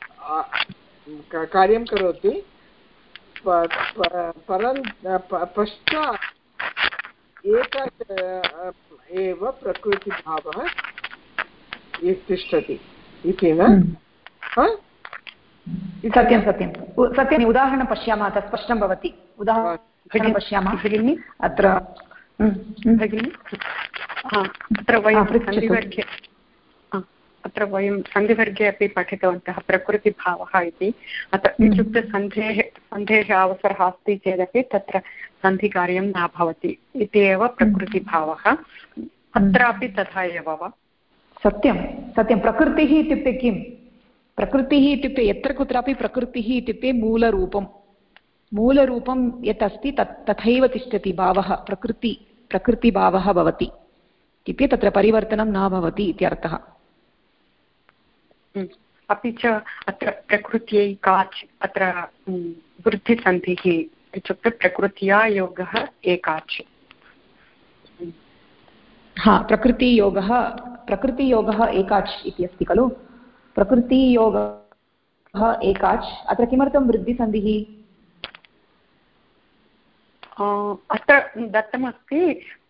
क- कार्यं करोति। पश्चात् एतत् एव प्रकृतिभावः तिष्ठति। इति न? हा? सत्यं सत्यं। सत्यम् उदाहरणं पश्यामः तत् स्पष्टं भवति। उदाहरणं पश्यामः भगिनी। अत्र हम्म। अत्र वयं सन्धिवर्गे अत्र वयं सन्धिवर्गे अपि पठितवन्तः प्रकृतिभावः इति। अत्र। इत्युक्ते सन्धेः सन्धेः अवसरः अस्ति चेदपि तत्र सन्धिकार्यं न भवति इति एव प्रकृतिभावः। अत्रापि तथा एव वा? सत्यं सत्यं। प्रकृतिः इत्युक्ते किं प्रकृतिः इत्युक्ते यत्र कुत्रापि प्रकृतिः इत्युक्ते मूलरूपं। मूलरूपं यत् अस्ति तत् तथैव तिष्ठति भावः प्रकृति प्रकृतिभावः भवति। इत्युक्ते तत्र परिवर्तनं न भवति इत्यर्थः। अपि च अत्र प्रकृत्यै काच् अत्र वृद्धिसन्धिः इत्युक्ते प्रकृत्या योगः एकाच् हा प्रकृतियोगः प्रकृतियोगः एकाच् इति अस्ति खलु? प्रकृतियोगः एकाच्। अत्र किमर्थं वृद्धिसन्धिः? अत्र दत्तमस्ति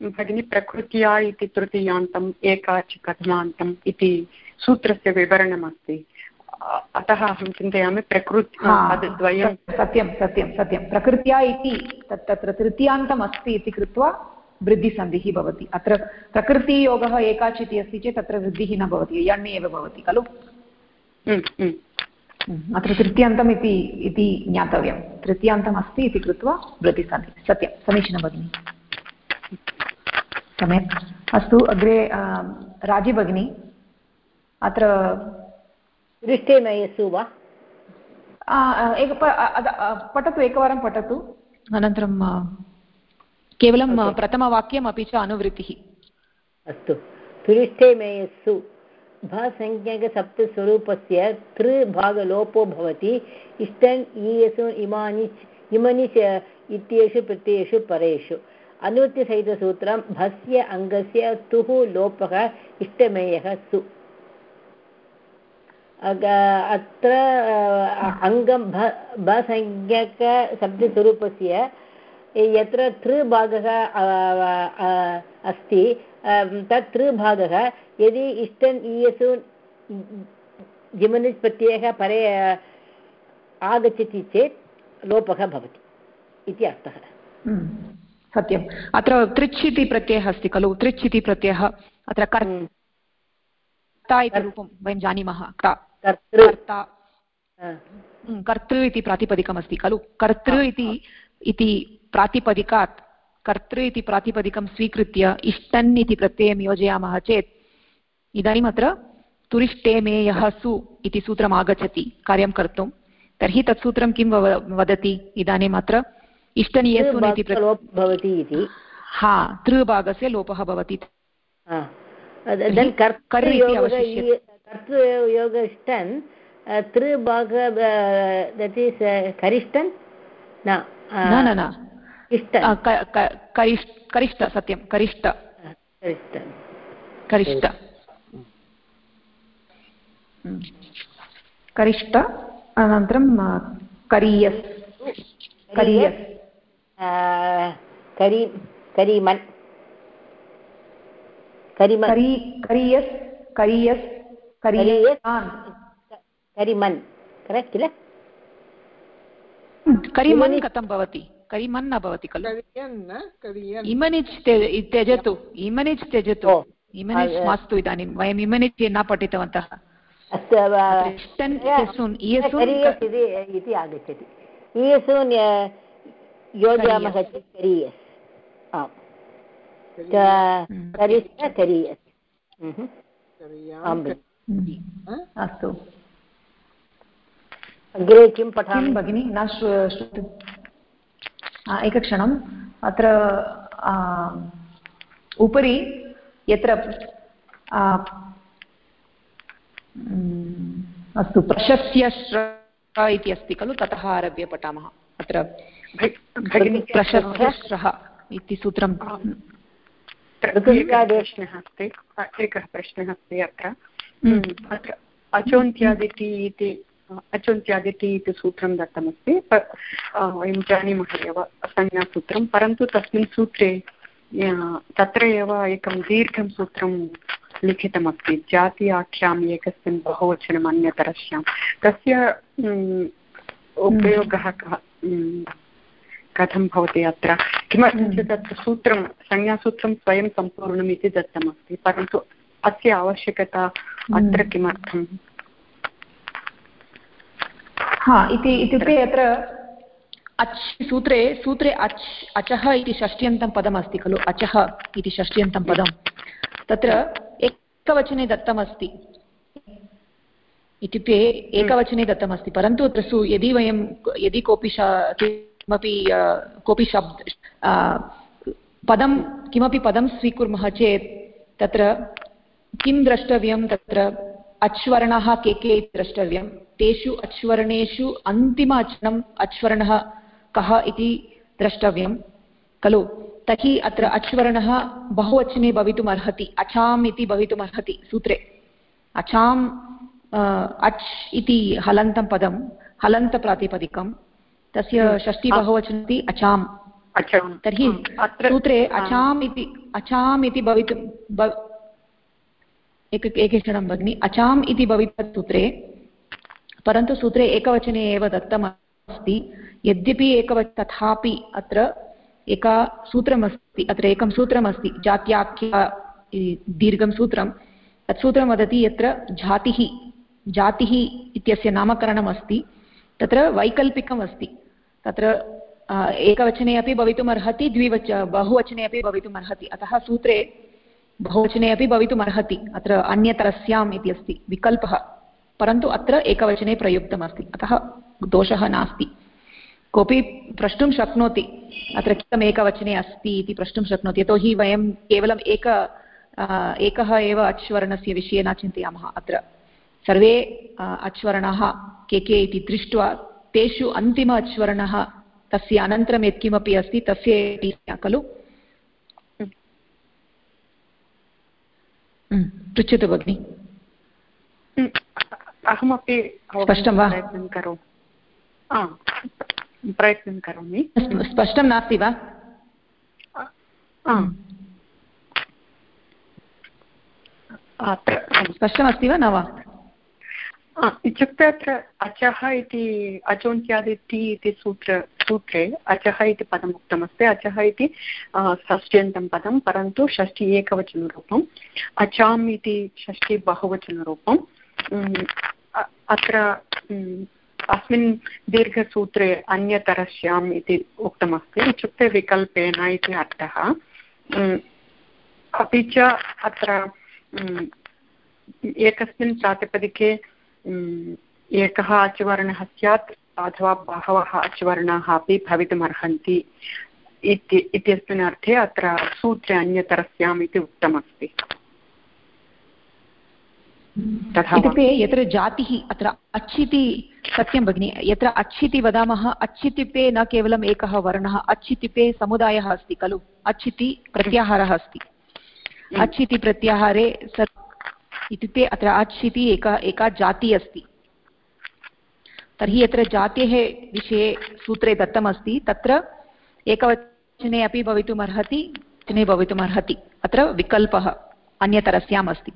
भगिनी प्रकृत्या इति तृतीयान्तम् एकाच् कथमान्तम् इति सूत्रस्य विवरणमस्ति। अतः अहं चिन्तयामि प्रकृति द्वयं सत्यं सत्यं सत्यं। प्रकृत्या इति तत् तत्र तृतीयान्तम् अस्ति इति कृत्वा वृद्धिसन्धिः भवति। अत्र प्रकृतियोगः एकाच् इति अस्ति चेत् तत्र वृद्धिः न भवति यण् एव भवति खलु? अत्र तृतीयान्तम् इति इति ज्ञातव्यं तृतीयान्तम् अस्ति इति कृत्वा वृद्धिसन्धिः सत्यं समीचीनं भगिनि सम्यक् अस्तु अग्रे राज़ी भगिनी अत्र दृष्टे नयसु वा एक पठतु एकवारं पठतु अनन्तरं केवलं प्रथमवाक्यम् अपि च अनुवृत्तिः अस्तु तुरिष्ठे मेयस्सु भासंज्ञकसप्तस्वरूपस्य तृभागलोपो भवति। इष्टन् ईयसु इमानि इमनि इत्येषु प्रत्ययेषु परेषु। अनुवृत्तिसहितसूत्रं भस्य अङ्गस्य तुः लोपः इष्टमेयः सु। अत्र अङ्गं भ भसंज्ञकशब्दस्वरूपस्य यत्र तृभागः अस्ति तत् तृभागः यदि इष्टन् ईयसु जिमनिस् प्रत्ययः परे आगच्छति चेत् लोपः भवति इति अर्थः। सत्यम्। अत्र तृच् इति प्रत्ययः अस्ति खलु तृच् इति प्रत्ययः अत्र कर्ता इति रूपं वयं जानीमः कर्ता। कर्तृ। इति प्रातिपदिकमस्ति खलु। कर्तृ इति प्रातिपदिकात् कर्तृ इति प्रातिपदिकं स्वीकृत्य इष्टन् इति प्रत्ययं योजयामः चेत् इदानीम् अत्र तुरिष्टेमेयः सु इति सूत्रम् आगच्छति कार्यं कर्तुं। तर्हि तत् सूत्रं किं वदति? इदानीम् अत्र इष्टनीयसुन् इति भवति इति। हा तृभागस्य लोपः भवति। कर्तृयोगष्टन् तृभाग दट् इस् करिष्टन्? न न न। करिष्ठ सत्यं करिष्ठ करिष्ठ करिष्ठ अनन्तरं करीयस् करीयस् करी करीमन् करीयस् करीयस् करिमन् करेक्ट् किल करिमन् कथं भवति करिमन् न भवति खलु? इमनिच् त्यजतु इमनिच् त्यजतु इमनिच् मास्तु इदानीं वयम् इमनिच् न पठितवन्तः। इति आगच्छति। इयसून् योजयामः चेत् करीयस् करीयस् अस्तु। अग्रे किं पठामि? भगिनि? न श्रुतु एकक्षणम्। अत्र उपरि यत्र अस्तु प्रशस्यश्र इति अस्ति खलु ततः आरभ्य पठामः। अत्र प्रशस्यश्रः इति सूत्रं प्रश्नः अस्ति। एकः प्रश्नः अस्ति अत्र। अत्र अचोन्त्यादिति इति अचोन्त्यादिति इति सूत्रं दत्तमस्ति वयं जानीमः एव संज्ञासूत्रं। परन्तु तस्मिन् सूत्रे तत्र एव एकं दीर्घं सूत्रं लिखितमस्ति। जाति आख्याम् एकस्मिन् बहुवचनम् अन्यतरस्यां तस्य उपयोगः कः? कथं भवति अत्र? किमर्थं चेत् तत्र सूत्रं संज्ञासूत्रं स्वयं सम्पूर्णम् इति दत्तमस्ति। परन्तु अस्य आवश्यकता अत्र किमर्थम्? हा इति इत्युक्ते अत्र अच् सूत्रे सूत्रे अच् अचः इति षष्ट्यन्तं पदमस्ति खलु अचः इति षष्ट्यन्तं पदं। तत्र एकवचने दत्तमस्ति। इत्युक्ते एकवचने दत्तमस्ति परन्तु अत्र सु यदि वयं यदि कोऽपि किमपि कोऽपि शब्द पदं किमपि पदं स्वीकुर्मः चेत् तत्र किं द्रष्टव्यं? तत्र अच्वर्णः के के द्रष्टव्यं तेषु अच्वर्णेषु अन्तिम अचनम् अच्वर्णः कः इति द्रष्टव्यं खलु? तर्हि अत्र अच्वर्णः बहुवचने भवितुम् अर्हति अचाम् इति भवितुम् अर्हति सूत्रे अचाम् अच् इति हलन्तं पदं हलन्तप्रातिपदिकं। तस्य षष्टि बहुवचनति अचाम् तर्हि सूत्रे अचाम् इति अचाम् इति भवितुं एक एकक्षणं भगिनि। अचाम् इति भवितुं सूत्रे। परन्तु सूत्रे एकवचने एव दत्तम् अस्ति यद्यपि एकवच, तथापि अत्र एका सूत्रमस्ति, अत्र एकं सूत्रमस्ति, जात्याख्या दीर्घं सूत्रं, तत् सूत्रं वदति यत्र जातिः जातिः इत्यस्य नामकरणम् अस्ति तत्र वैकल्पिकम् अस्ति तत्र एकवचने अपि भवितुम् अर्हति द्विवच, बहुवचने अपि भवितुम् अर्हति अतः सूत्रे बहुवचने अपि भवितुम् अर्हति अत्र अन्यतरस्याम् इति अस्ति, विकल्पः। परन्तु अत्र एकवचने प्रयुक्तमस्ति। अतः दोषः नास्ति। कोऽपि प्रष्टुं शक्नोति अत्र किमर्थम् एकवचने अस्ति इति प्रष्टुं शक्नोति। यतोहि वयं केवलम् एक एकः एव अच्वर्णस्य विषये न चिन्तयामः अत्र। सर्वे अच्वर्णाः के के इति दृष्ट्वा तेषु अन्तिम अच्वर्णः तस्य अनन्तरं यत्किमपि अस्ति तस्य खलु। पृच्छतु भगिनि। अहमपि स्पष्टं वा? प्रयत्नं करोमि. प्रयत्नं करोमि. स्पष्टं नास्ति वा? स्पष्टमस्ति वा न वा? इत्युक्ते अत्र अचः इति अचोन्त्यादि ति इति सूत्र सूत्रे अचः इति पदम् उक्तमस्ति। अचः इति षष्ट्यन्तं पदं परन्तु षष्टि एकवचनरूपम् अचाम् इति षष्टि बहुवचनरूपम् अत्र अस्मिन् दीर्घसूत्रे अन्यतरस्याम् इति उक्तमस्ति। इत्युक्ते विकल्पेन इति अर्थः। अपि च अत्र एकस्मिन् प्रातिपदिके एकः अचुवर्णः स्यात्, अथवा बहवः अचुवर्णाः अपि भवितुमर्हन्ति इत्यस्मिन् अर्थे अत्र सूत्रे अन्यतरस्याम् इति उक्तमस्ति। इत्युक्ते यत्र जातिः अत्र अच् सत्यं भगिनि, यत्र अच् वदामः अच् न केवलम् एकः वर्णः अच् समुदायः अस्ति खलु अच् प्रत्याहारः अस्ति। अच् प्रत्याहारे इत्युक्ते अत्र अच् एका एका जातिः अस्ति। तर्हि यत्र जातेः विषये सूत्रे दत्तमस्ति, तत्र एकवचने अपि भवितुम् अर्हति वचने भवितुम् अर्हति अत्र विकल्पः अन्यतरस्याम् अस्ति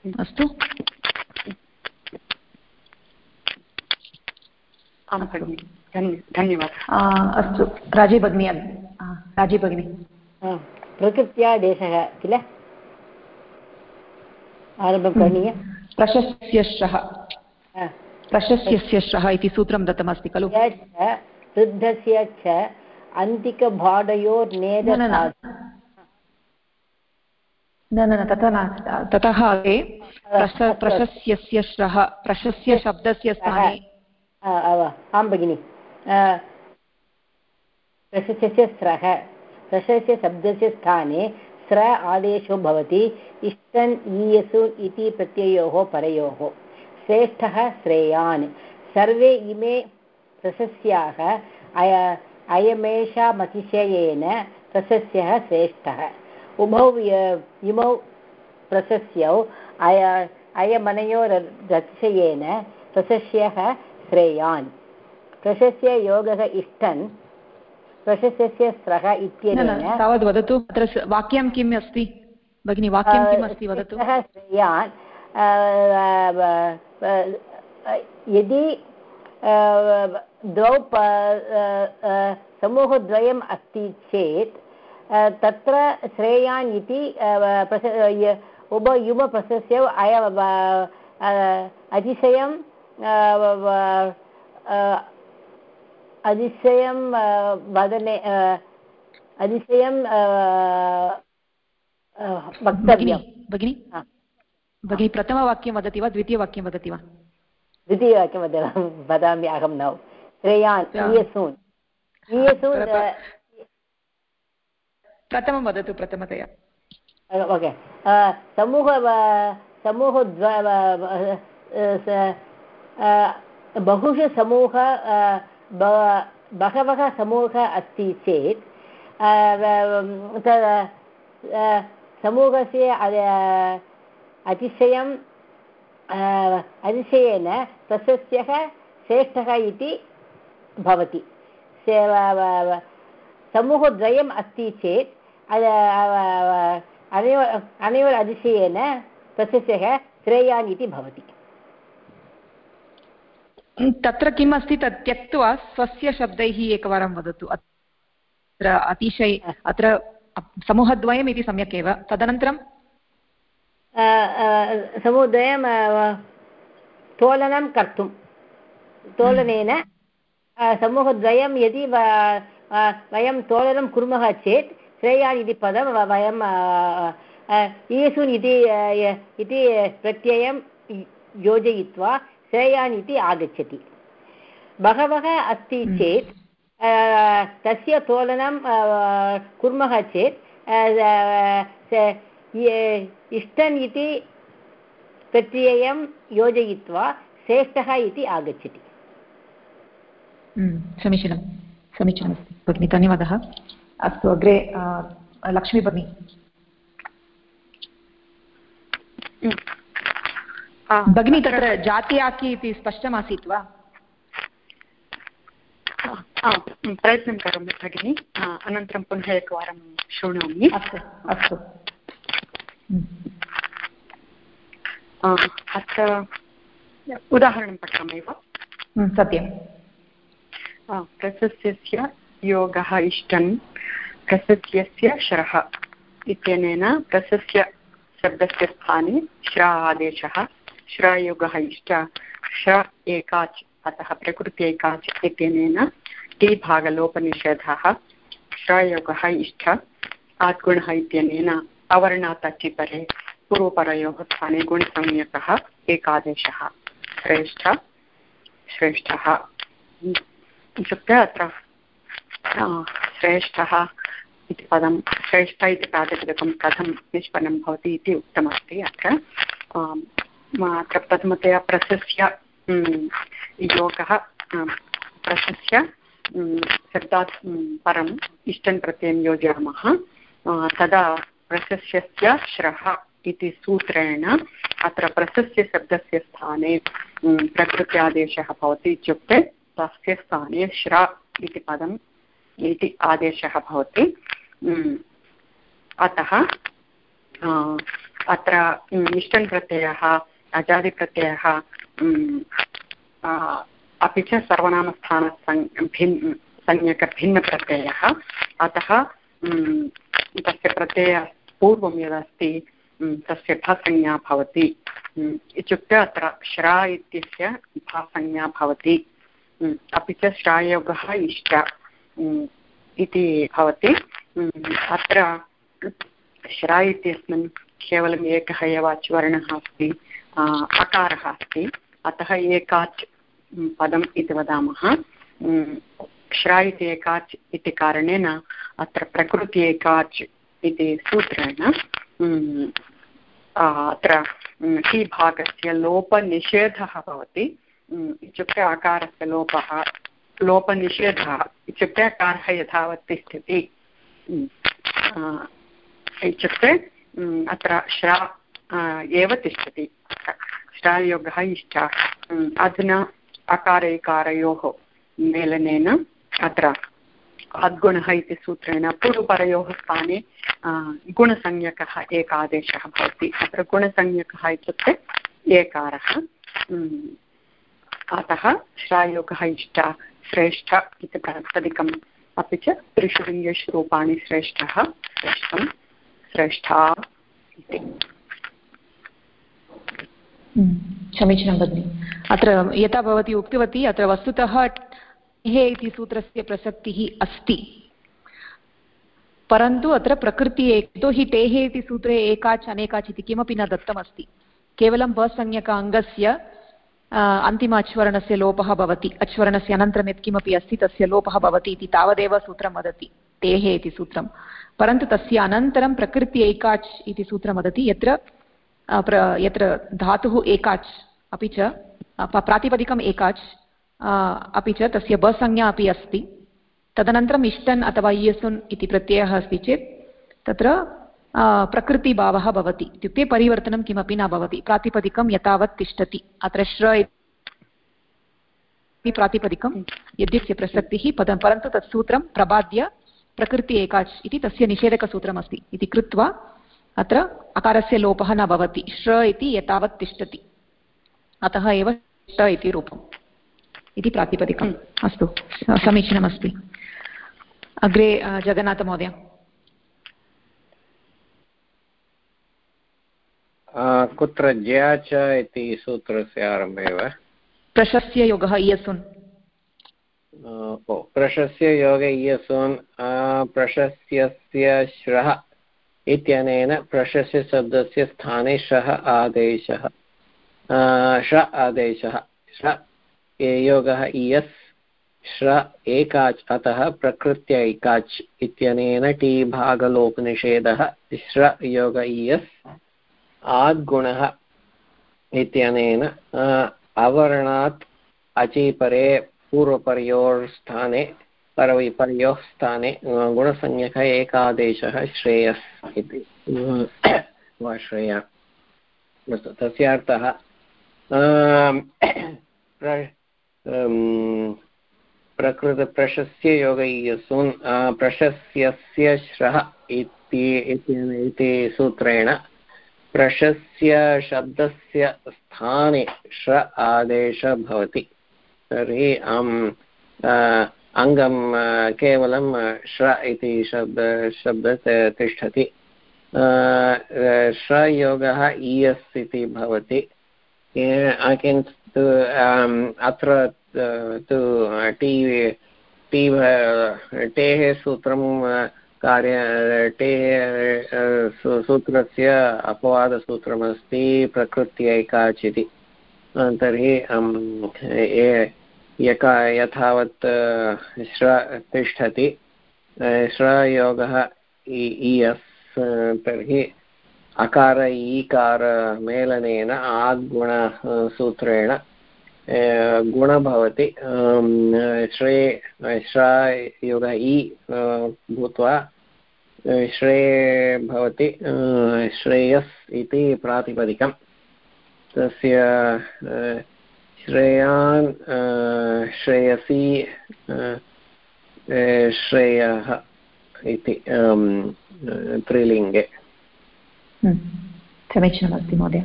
अस्तु। धन्यवादः। अस्तु। राजे भगिनी राजे भगिनी। प्रकृत्या देशः किल? आरम्भं करणीय प्रशस्यस्य श्रः। प्रशस्यस्य श्रः इति सूत्रं दत्तमस्ति खलु? वृद्धस्य च अन्तिकभाडयोर्नेद न न तथा न ततः अग्रे प्रशस्यस्य श्रः प्रशस्य शब्दस्य स्थाने। आं भगिनि। प्रशस्यस्य स्रः प्रशस्य शब्दस्य स्थाने स्र आदेशो भवति इष्टन् ईयसु इति प्रत्ययोः परयोः। श्रेष्ठः श्रेयान्। सर्वे इमे प्रशस्याः अय अयमेषामतिशयेन प्रशस्यः श्रेष्ठः। उभौ इमौ प्रशस्यौ अय अयमनयोरतिशयेन प्रशस्यः श्रेयान्। प्रशस्य योगः इष्टन्। प्रशस्यस्य स्रः इत्यनेन तावद् वदतु अत्र वाक्यं किम् अस्ति? भगिनि वाक्यं किम् अस्ति वदतु? श्रेयान्। यदि द्वौ समूहद्वयम् अस्ति चेत् तत्र श्रेयान् इति उभयुमप्रशस्य अय अतिशयं अतिशयं वदने अतिशयं वक्तव्यं भगिनि भगिनि प्रथमवाक्यं वदति वा द्वितीयवाक्यं वदति वा? द्वितीयवाक्यं वदामि अहं न। श्रेयान् प्रथमं वदतु, प्रथमतया. ओके. समूह समूह बहुषु समूह बहवः समूहः अस्ति चेत् समूहस्य अतिशयं अतिशयेन सस्यः श्रेष्ठः इति भवति. समूहद्वयम् अस्ति चेत् अनयो अनयोः अधिशयेन सस्यः श्रेयान् इति भवति तत्र किम् अस्ति तत् त्यक्त्वा स्वस्य शब्दैः एकवारं वदतु अत्र अतिशय अत्र समूहद्वयम् इति सम्यक् एव तदनन्तरं समूहद्वयं तोलनं कर्तुं तोलनेन समूहद्वयं यदि वयं तोलनं कुर्मः चेत् श्रेयान् इति पदं वयं ईसुन् इति इति प्रत्ययं योजयित्वा श्रेयान् इति आगच्छति। बहवः अस्ति चेत् तस्य तोलनं कुर्मः चेत् इष्टन् इति प्रत्ययं योजयित्वा श्रेष्ठः इति आगच्छति। समीचीनं समीचीनमस्ति भगिनि धन्यवादः। अस्तु अग्रे लक्ष्मी भगिनी। भगिनी तत्र जात्याकि इति स्पष्टमासीत् वा? प्रयत्नं करोमि भगिनि। अनन्तरं पुनः एकवारं शृणोमि अस्तु अस्तु। अत्र उदाहरणं पठामि वा? सत्यं प्रशस्यस्य योगः इष्टन् प्रशस्यस्य शरः इत्यनेन प्रशस्य शब्दस्य स्थाने श्र आदेशः श्रयोगः इष्ट, श्र एकाच्, अतः प्रकृति एकाच् इत्यनेन टी भागलोपनिषेधः श्रयोगः इष्ट, आद्गुणः इत्यनेन अवर्णात् अचिपरे पूर्वपरयोः स्थाने गुणसंज्ञकः एकादेशः। श्रेष्ठ, श्रेष्ठः। इत्युक्ते अत्र श्रेष्ठः इति पदं, श्रेष्ठ इति प्रातिपदिकं कथं निष्पन्नं भवति इति उक्तमस्ति अत्र। अत्र प्रथमतया प्रशस्य योगः प्रशस्य शब्दात् परम् इष्टन् प्रत्ययं योजयामः। तदा प्रशस्यस्य श्रः इति सूत्रेण अत्र प्रशस्य शब्दस्य स्थाने प्रकृत्यादेशः भवति इत्युक्ते तस्य स्थाने श्र इति पदम् इति आदेशः भवति। अतः अत्र इष्टन् प्रत्ययः अजादिप्रत्ययः अपि च सर्वनामस्थानसं भिन् संज्ञकभिन्नप्रत्ययः अतः तस्य प्रत्यय पूर्वं यदस्ति तस्य भसंज्ञा भवति। इत्युक्ते अत्र श्रा इत्यस्य भासंज्ञा भवति। अपि च श्रायोगः इष्ट। इति भवति। अत्र श्रा इत्यस्मिन् केवलम् एकः एव अच्वर्णः अस्ति अकारः अस्ति। अतः एकाच् पदम् इति वदामः। श्रा इति एकाच् इति कारणेन अत्र प्रकृति एकाच् इति सूत्रेण अत्र हि भागस्य लोपनिषेधः भवति। इत्युक्ते आकारस्य लोपः लोपनिषेधः इत्युक्ते अकारः यथावत् तिष्ठति। इत्युक्ते अत्र श्रा एव तिष्ठति। श्रायोगः इष्ट अधुना अकारैकारयोः मेलनेन अत्र अद्गुणः इति सूत्रेण पूर्वपरयोः स्थाने गुणसंज्ञकः एकादेशः भवति। अत्र गुणसंज्ञकः इत्युक्ते एकारः। अतः श्रायोगः इष्ट श्रेष्ठ इति प्रातिपदिकम् अपि च त्रिषु लिङ्गेषु रूपाणि श्रेष्ठः। श्रेष्ठं श्रेष्ठा इति। समीचीनं भगिनि। अत्र यथा भवती उक्तवती, अत्र वस्तुतः हे इति सूत्रस्य प्रसक्तिः अस्ति। परन्तु अत्र प्रकृति यतोहि टेः इति सूत्रे एकाच् अनेकाच् इति किमपि न दत्तमस्ति। केवलं बसंज्ञक अङ्गस्य अन्तिम अच्वर्णस्य लोपः भवति। अच्वर्णस्य अनन्तरं यत्किमपि अस्ति, तस्य लोपः भवति इति तावदेव सूत्रं वदति। टेः इति सूत्रं। परन्तु तस्य अनन्तरं प्रकृति एकाच् इति सूत्रं वदति। यत्र यत्र धातुः एकाच् अपि च प्रातिपदिकम् एकाच् अपि च तस्य बसंज्ञा अपि अस्ति। तदनन्तरम् इष्टन् अथवा इयसुन् इति प्रत्ययः अस्ति चेत्, तत्र प्रकृतिभावः भवति। इत्युक्ते परिवर्तनं किमपि न भवति। प्रातिपदिकं यथावत् तिष्ठति। अत्र श्र इति प्रातिपदिकं यद्यस्य प्रसक्तिः पदं परन्तु तत् सूत्रं प्रबाद्य प्रकृति एकाच् इति तस्य निषेधकसूत्रमस्ति। इति कृत्वा अत्र अकारस्य लोपः न भवति। श्र इति यथावत् तिष्ठति। अतः एव ष्ट इति रूपम्। इति प्रातिपदिकम्। अस्तु। समीचीनमस्ति। अग्रे जगन्नाथमहोदय। कुत्र ज्या च इति सूत्रस्य आरम्भे वा? प्रशस्य योगः इयसुन्। ओ प्रशस्य योग इयसुन् प्रशस्यस्य श्रः इत्यनेन प्रशस्य शब्दस्य स्थाने श्रः आदेशः। श्र आदेशः। श्र योगः इयस् श्र एकाच् अतः प्रकृत्यैकाच् इत्यनेन टी भागलोपनिषेधः श्र योग इयस्। आद्गुणः इत्यनेन अवर्णात् अचिपरे पूर्वपर्योस्थाने परविपर्योः स्थाने गुणसंज्ञक एकादेशः श्रेयस् इति। <coughs> वा श्रेया। अस्तु तस्य अर्थः प्रकृतप्रशस्य योगय्यसून् प्रशस्यस्य श्रः इति सूत्रेण प्रशस्य शब्दस्य स्थाने श्र आदेशः भवति। तर्हि अङ्गं केवलं श्र इति शब्द शब्द तिष्ठति। श्रयोगः इयस् इति भवति। किन्तु अत्र तु, टि टि टेः सूत्रं कार्य टे सूत्रस्य अपवादसूत्रमस्ति प्रकृत्यैकाच् इति तर्हि यका यथावत् श्र, तिष्ठति श्रयोगः इयस् तर्हि अकार ईकारमेलनेन आद्गुणसूत्रेण गुण भवति श्रे श्रायुग इ भूत्वा श्रे भवति श्रेयस् इति प्रातिपदिकं तस्य श्रेयान् श्रेयसी श्रेयः इति त्रिलिङ्गे। समीचीनमस्ति महोदय।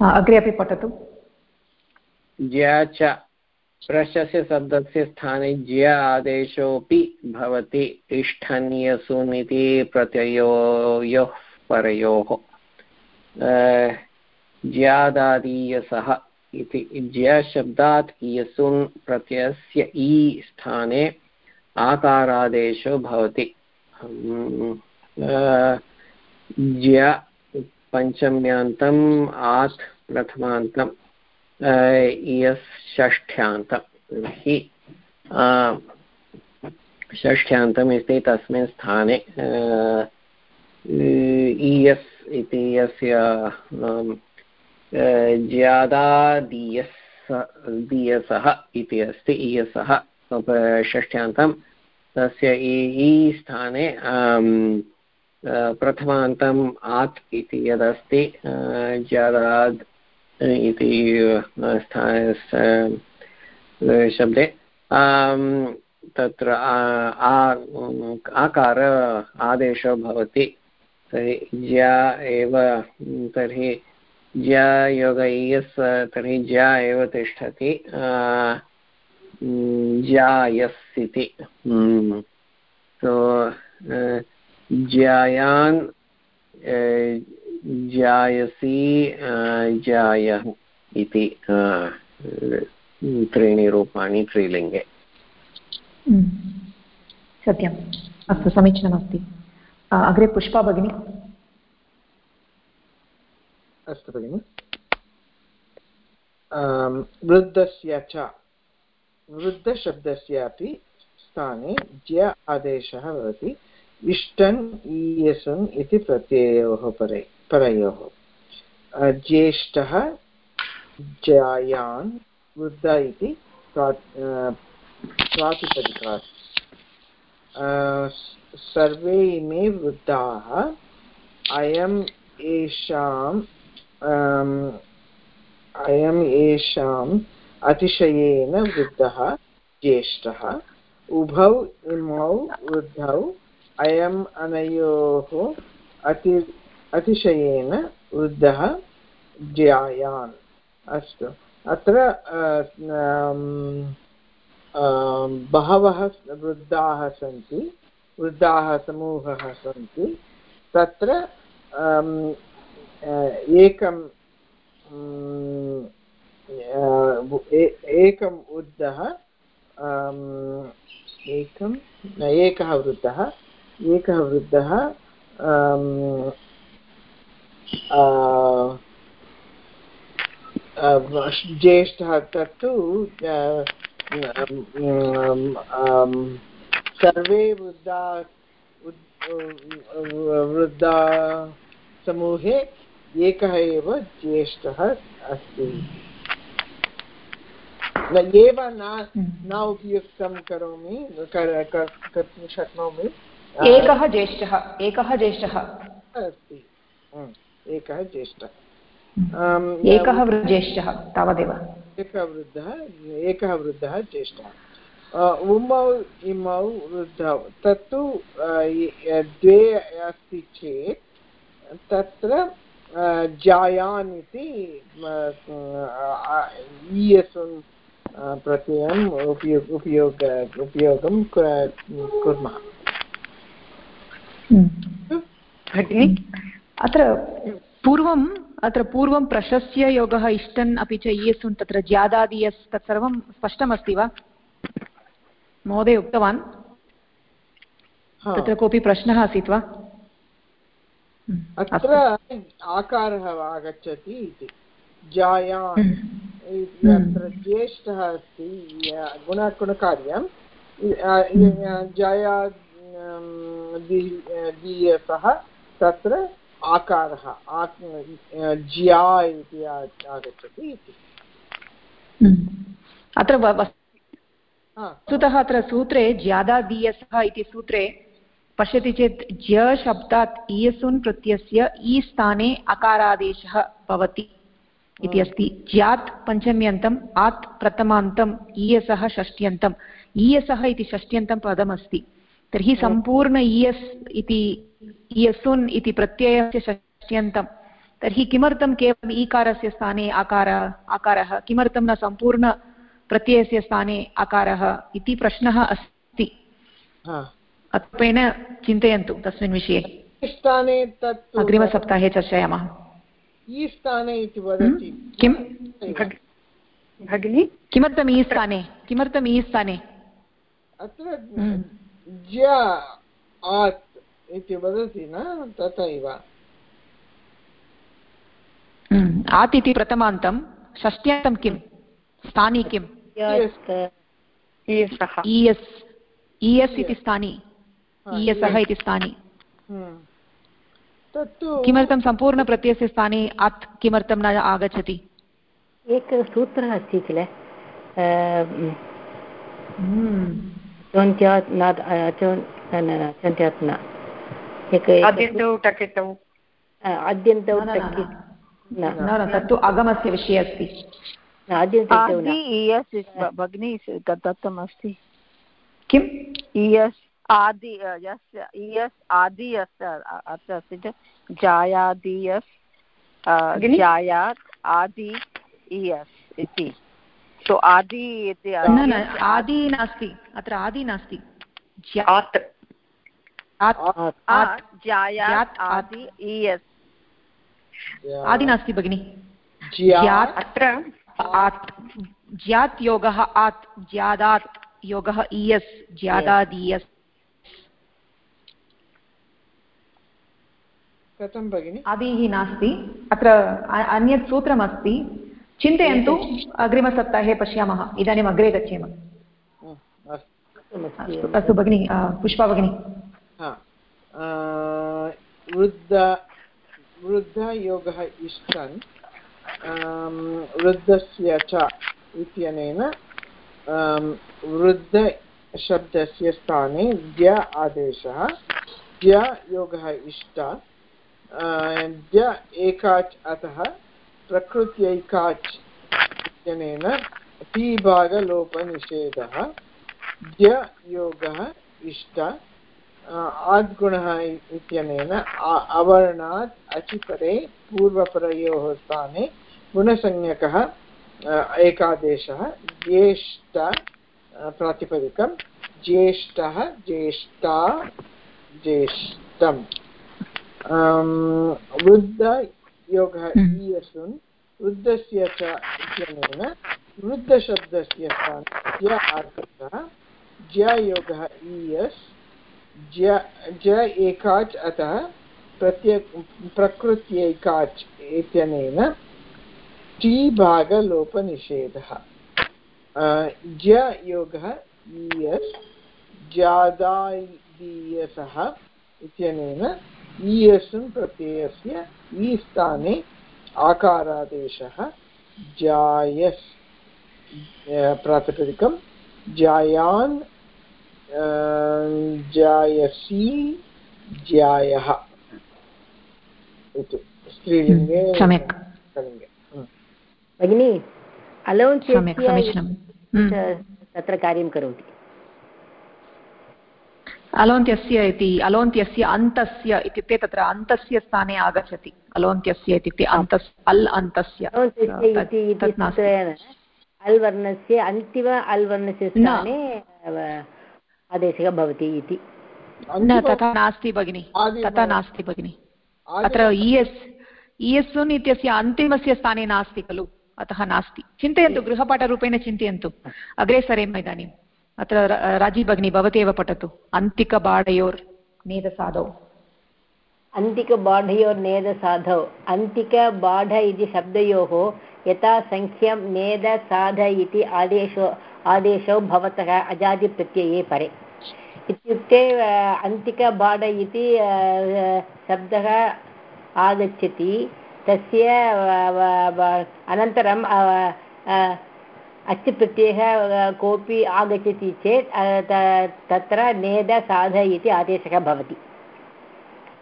अग्रे अपि पठतु। ज्या च प्रशस्य शब्दस्य स्थाने ज्य आदेशोऽपि भवति इष्ठन्यसुन् इति प्रत्ययोः परयोः। ज्यादादीयसः इति ज्यशब्दात् इयसुन् प्रत्ययस्य इ स्थाने आकारादेशो भवति। ज्य पञ्चम्यान्तम् आत् प्रथमान्तम्। इयस् षष्ठ्यान्तं तर्हि षष्ठ्यान्तम् इति तस्मिन् स्थाने इयस् इति यस्य ज्यादादीयस्, दीयसः इति अस्ति, इयसः षष्ठ्यान्तं तस्य इ स्थाने प्रथमान्तम् आत् इति यदस्ति ज्यादाद् इति शब्दे। तत्र आकार आदेशो भवति। तर्हि ज्या एव तर्हि ज्या योग इयस् तर्हि ज्या एव तिष्ठति। जायस् इति सो ज्यायान् जायसि जायः इति त्रीणि रूपाणि स्त्रीलिङ्गे। सत्यम्। अस्तु समीचीनमस्ति। अग्रे पुष्पा भगिनी। अस्तु भगिनि। वृद्धस्य च। वृद्धशब्दस्यापि स्थाने ज्य आदेशः भवति। इष्टन् ईयसन् इति प्रत्ययोः परे। परयोः। ज्येष्ठः जायान् वृद्ध इति प्रातिपदिका सर्वे इमे वृद्धाः। अयम् एषाम् अयम् एषाम् अतिशयेन वृद्धः ज्येष्ठः। उभौ, इमौ, वृद्धौ, अयम् अनयोः अति अतिशयेन वृद्धः ज्यायान्। अस्तु। अत्र बहवः वृद्धाः सन्ति, वृद्धाः समूहः सन्ति। तत्र एकं एकम् वृद्धः एकं एकः वृद्धः एकः वृद्धः ज्येष्ठः तत्तु सर्वे वृद्धा वृद्धा समूहे एकः एव ज्येष्ठः अस्ति। न एव न न उपयुक्तं करोमि कर्तुं शक्नोमि। एकः ज्येष्ठः एकः ज्येष्ठः। अस्ति। एकः ज्येष्ठः। एकः ज्येष्ठः तावदेव। एकः वृद्धः एकः वृद्धः ज्येष्ठः। उमौ इमौ वृद्धौ तत्तु द्वे अस्ति चेत् तत्र जायान् इति ईयसुन् प्रत्ययम् उपयोग उपयोग उपयोगं कुर्मः। अत्र पूर्वम् अत्र पूर्वं प्रशस्य योगः इष्टन् अपि च इयसुन् तत्र ज्यादादियस् तत्सर्वं स्पष्टमस्ति वा? महोदय उक्तवान्। तत्र कोऽपि प्रश्नः आसीत् वा? अत्र आकारः आगच्छति इति। जायान् अत्र ज्येष्ठः अस्ति गुणगुणकार्यं जया दीयसः तत्र आकारः ज्या इति आगच्छति इति। अत्र वस्तुतः अत्र सूत्रे ज़्यादा दीयसः इति सूत्रे पश्यति चेत् ज्य शब्दात् इयसुन् प्रत्ययस्य ई स्थाने अकारादेशः भवति इति अस्ति। ज्यात् पञ्चम्यन्तम् आत् प्रथमान्तम् ईयसः षष्ट्यन्तम् ईयसः इति षष्ट्यन्तं पदमस्ति। तर्हि सम्पूर्ण ईयस् इति इयसुन् इति प्रत्ययस्य षष्ट्यन्तं। तर्हि किमर्थं केवलम् ईकारस्य स्थाने आकार आकारः? किमर्थं न सम्पूर्णप्रत्ययस्य स्थाने आकारः इति प्रश्नः अस्ति। अत्वेन चिन्तयन्तु तस्मिन् विषये। अग्रिमसप्ताहे चर्चयामः। ई स्थाने इति वदति। किं भगिनि? किमर्थम् ई स्थाने किमर्थम् ई स्थाने अत्र आत् इति वदति न तथैव। आत् इति प्रथमान्तं षष्ट्यान्तं किं? स्थानी किम् इयस् इयस्। इति स्थानी। इयसः इति स्थानी। किमर्थं सम्पूर्णप्रत्ययस्य स्थाने अत् किमर्थं न आगच्छति? एकः सूत्रः अस्ति किल? अद्यन्तौ तत्तु अगमस्य विषये अस्ति। भगिनी दत्तमस्ति किम्? इयस् आदि यस्य इयस् आदि यस्य अत्र अस्ति चेत् जायादियस् जायात् आदि इयस् इति। सो आदि इति न न आदि नास्ति अत्र आदि नास्ति। आदि नास्ति भगिनि। अत्र आत् ज्यात् योगः आत् ज्यादात् योगः इयस् ज्यादादीयस् कथं भगिनि? आदिः नास्ति। अत्र अन्यत् सूत्रमस्ति। चिन्तयन्तु अग्रिमसप्ताहे पश्यामः। इदानीम् अग्रे गच्छेम। अस्तु भगिनि पुष्पा भगिनि। वृद्ध वृद्धयोगः इष्टन् वृद्धस्य च इत्यनेन वृद्धशब्दस्य स्थाने द्य आदेशः, द्य योगः इष्ट द्य एकाच् अतः प्रकृत्यैकाच् इत्यनेन टीभागलोपनिषेधः द्य योगः इष्ट आद्गुणः इत्यनेन अवर्णात् अचिपरे पूर्वपरयोः स्थाने गुणसंज्ञकः एकादेशः ज्येष्ठ प्रातिपदिकं ज्येष्ठः ज्येष्ठा ज्येष्ठम्। वृद्धयोगः ईयसुन् वृद्धस्य च इत्यनेन वृद्धशब्दस्य स्थाने आर्धः ज्ययोगः ईयस् ज एकाच् अतः प्रत्य, प्रकृत्यैकाच् इत्यनेन टी भागलोपनिषेधः ज्य योगः ईयस् जादादीयसः इत्यनेन ईयसुन् प्रत्ययस्य ई स्थाने आकारादेशः जायस् प्रातिपदिकं जायान् जायसी ज्यायः इति। स्त्रीलिङ्गे सम्यक्। भगिनि अलोन् सम्यक् समीचीनं तत्र कार्यं करोति? अलोन्त्यस्य इति अलोन्त्यस्य अन्तस्य इत्युक्ते तत्र अन्तस्य स्थाने आगच्छति। अलोन्त्यस्य इत्युक्ते अन्तस् अल् अन्तस्य। अल् वर्णस्य अन्तिम अल् वर्णस्य स्थाने आदेशः भवति इति। न तथा नास्ति भगिनि। तथा नास्ति भगिनि। अत्र इयस् इयस्सुन् इत्यस्य अन्तिमस्य स्थाने नास्ति खलु। अतः नास्ति। चिन्तयन्तु गृहपाठरूपेण चिन्तयन्तु। अग्रे सरेम इदानीम्। अत्र राज़ी भगिनी भवती एव पठतु। अन्तिकबाढयोर् नेदसाधौ। अन्तिकबाढयोर्नेदसाधौ अन्तिकबाढ इति शब्दयोः यथा सङ्ख्यं नेदसाध इति आदेशो आदेशौ भवतः अजादिप्रत्यये परे। इत्युक्ते अन्तिकबाढ इति शब्दः आगच्छति। तस्य अनन्तरं अच्प्रत्ययः कोऽपि आगच्छति चेत् तत्र नेद साध इति आदेशः भवति।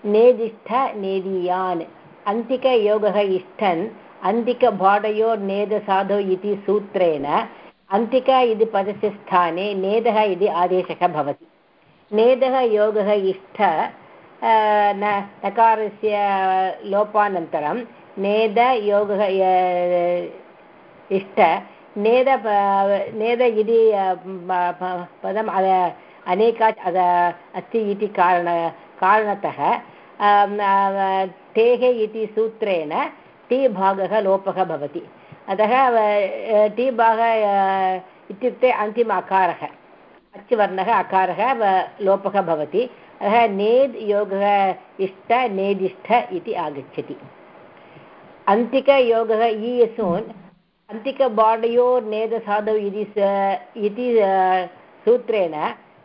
नेदिष्ठ नेदीयान्। अन्तिकयोगः इष्ठन्। अन्तिकभाडयोर्नेदसाधौ इति सूत्रेण अन्तिक इति पदस्य स्थाने नेदः इति आदेशः भवति। नेदः, योगः, इष्ठ न, नकारस्य लोपानन्तरं नेद, योगः इष्ट नेद नेद इति पदम् अनेका अस्ति इति कारण, कारणतः तेः इति सूत्रेण टी भागः, लोपः भवति। अतः टी भागः इत्युक्ते अन्तिम अकारः अच् वर्णः अकारः लोपः भवति। अतः नेद् योगः इष्ट, नेदिष्ठ इति आगच्छति। अन्तिकयोगः ईयसून् अन्तिकबाडयोर्नेदसाधौ इति सूत्रेण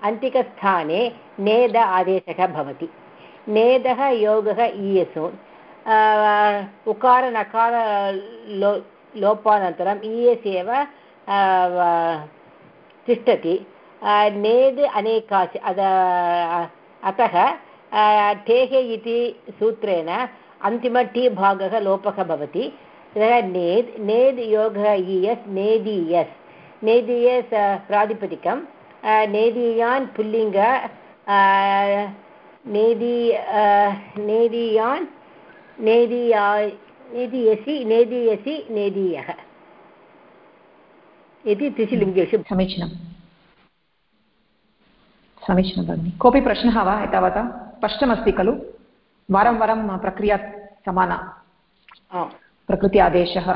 अन्तिकस्थाने नेद आदेशः भवति। नेदः योगः ईयसून् उकारनकार लोपानन्तरम् ईयस् एव तिष्ठति. नेद् अनेकाच् अतः ठेः इति सूत्रेण अन्तिम टी भागः लोपः भवति. ततः नेद् नेद् योगः इयस् नेदीयस् नेदीयस् प्रातिपदिकं. नेदीयान् पुल्लिङ्ग नेदी नेदीयान् नेदीया नेदीयसि नेदीयसि नेदीयः। इति त्रिषु लिङ्गेषु समीचीनं समीचीनं भगिनि। कोऽपि प्रश्नः वा एतावता? स्पष्टमस्ति खलु? वारं वारं प्रक्रिया समाना। प्रकृति आदेशः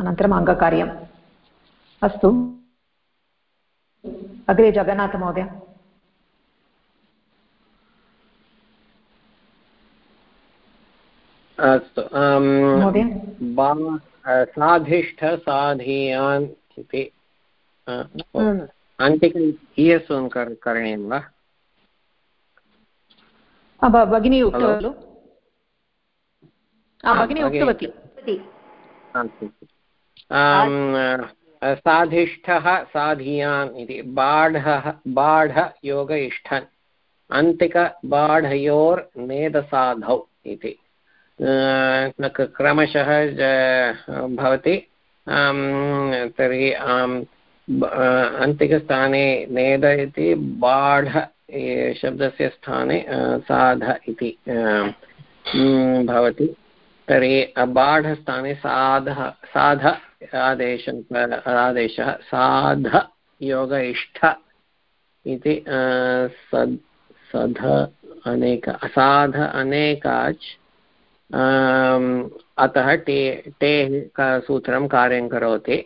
अनन्तरम् अङ्गकार्यम्। अस्तु। अग्रे जगन्नाथमहोदय। अस्तु साधिष्ठ साधीयान् इति अन्तिक करणीयं वा? भगिनी उक्तवती। भगिनी उक्तवती। साधिष्ठः साधियान् इति बाढः बाढयोग इष्ठन् अन्तिकबाढयोर्नेदसाधौ इति। क्रमशः भवति। तर्हि अन्तिकस्थाने नेद इति, बाढ शब्दस्य स्थाने साध इति भवति। तर्हि बाढस्थाने साधः, साध आदेशं आदेशः, साध योग इष्ठ इति सध अनेक, असाध अनेकाच् अतः टे टे सूत्रं कार्यं करोति।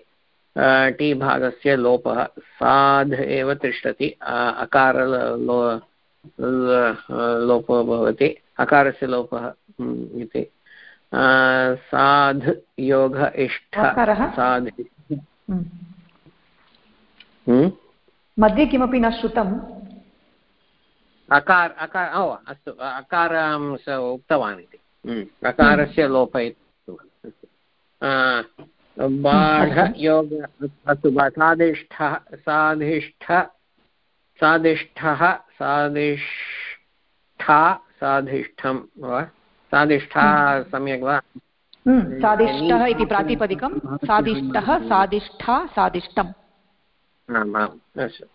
टी भागस्य लोपः। साध् एव तिष्ठति। अकार लो लोपो भवति। अकारस्य लोपः इति। साध् योग इष्ठ। साध् मध्ये किमपि न श्रुतम्। अकार अकार ओ अस्तु। अकारं उक्तवान् इति। अकारस्य लोप बाढयोग अस्तु साधिष्ठः साधिष्ठ साधिष्ठः साधिष्ठा साधिष्ठं वा साधिष्ठा सम्यक् वा साधिष्ठः इति प्रातिपदिकं साधिष्ठः साधिष्ठा साधिष्ठम् आम् आम् अस्तु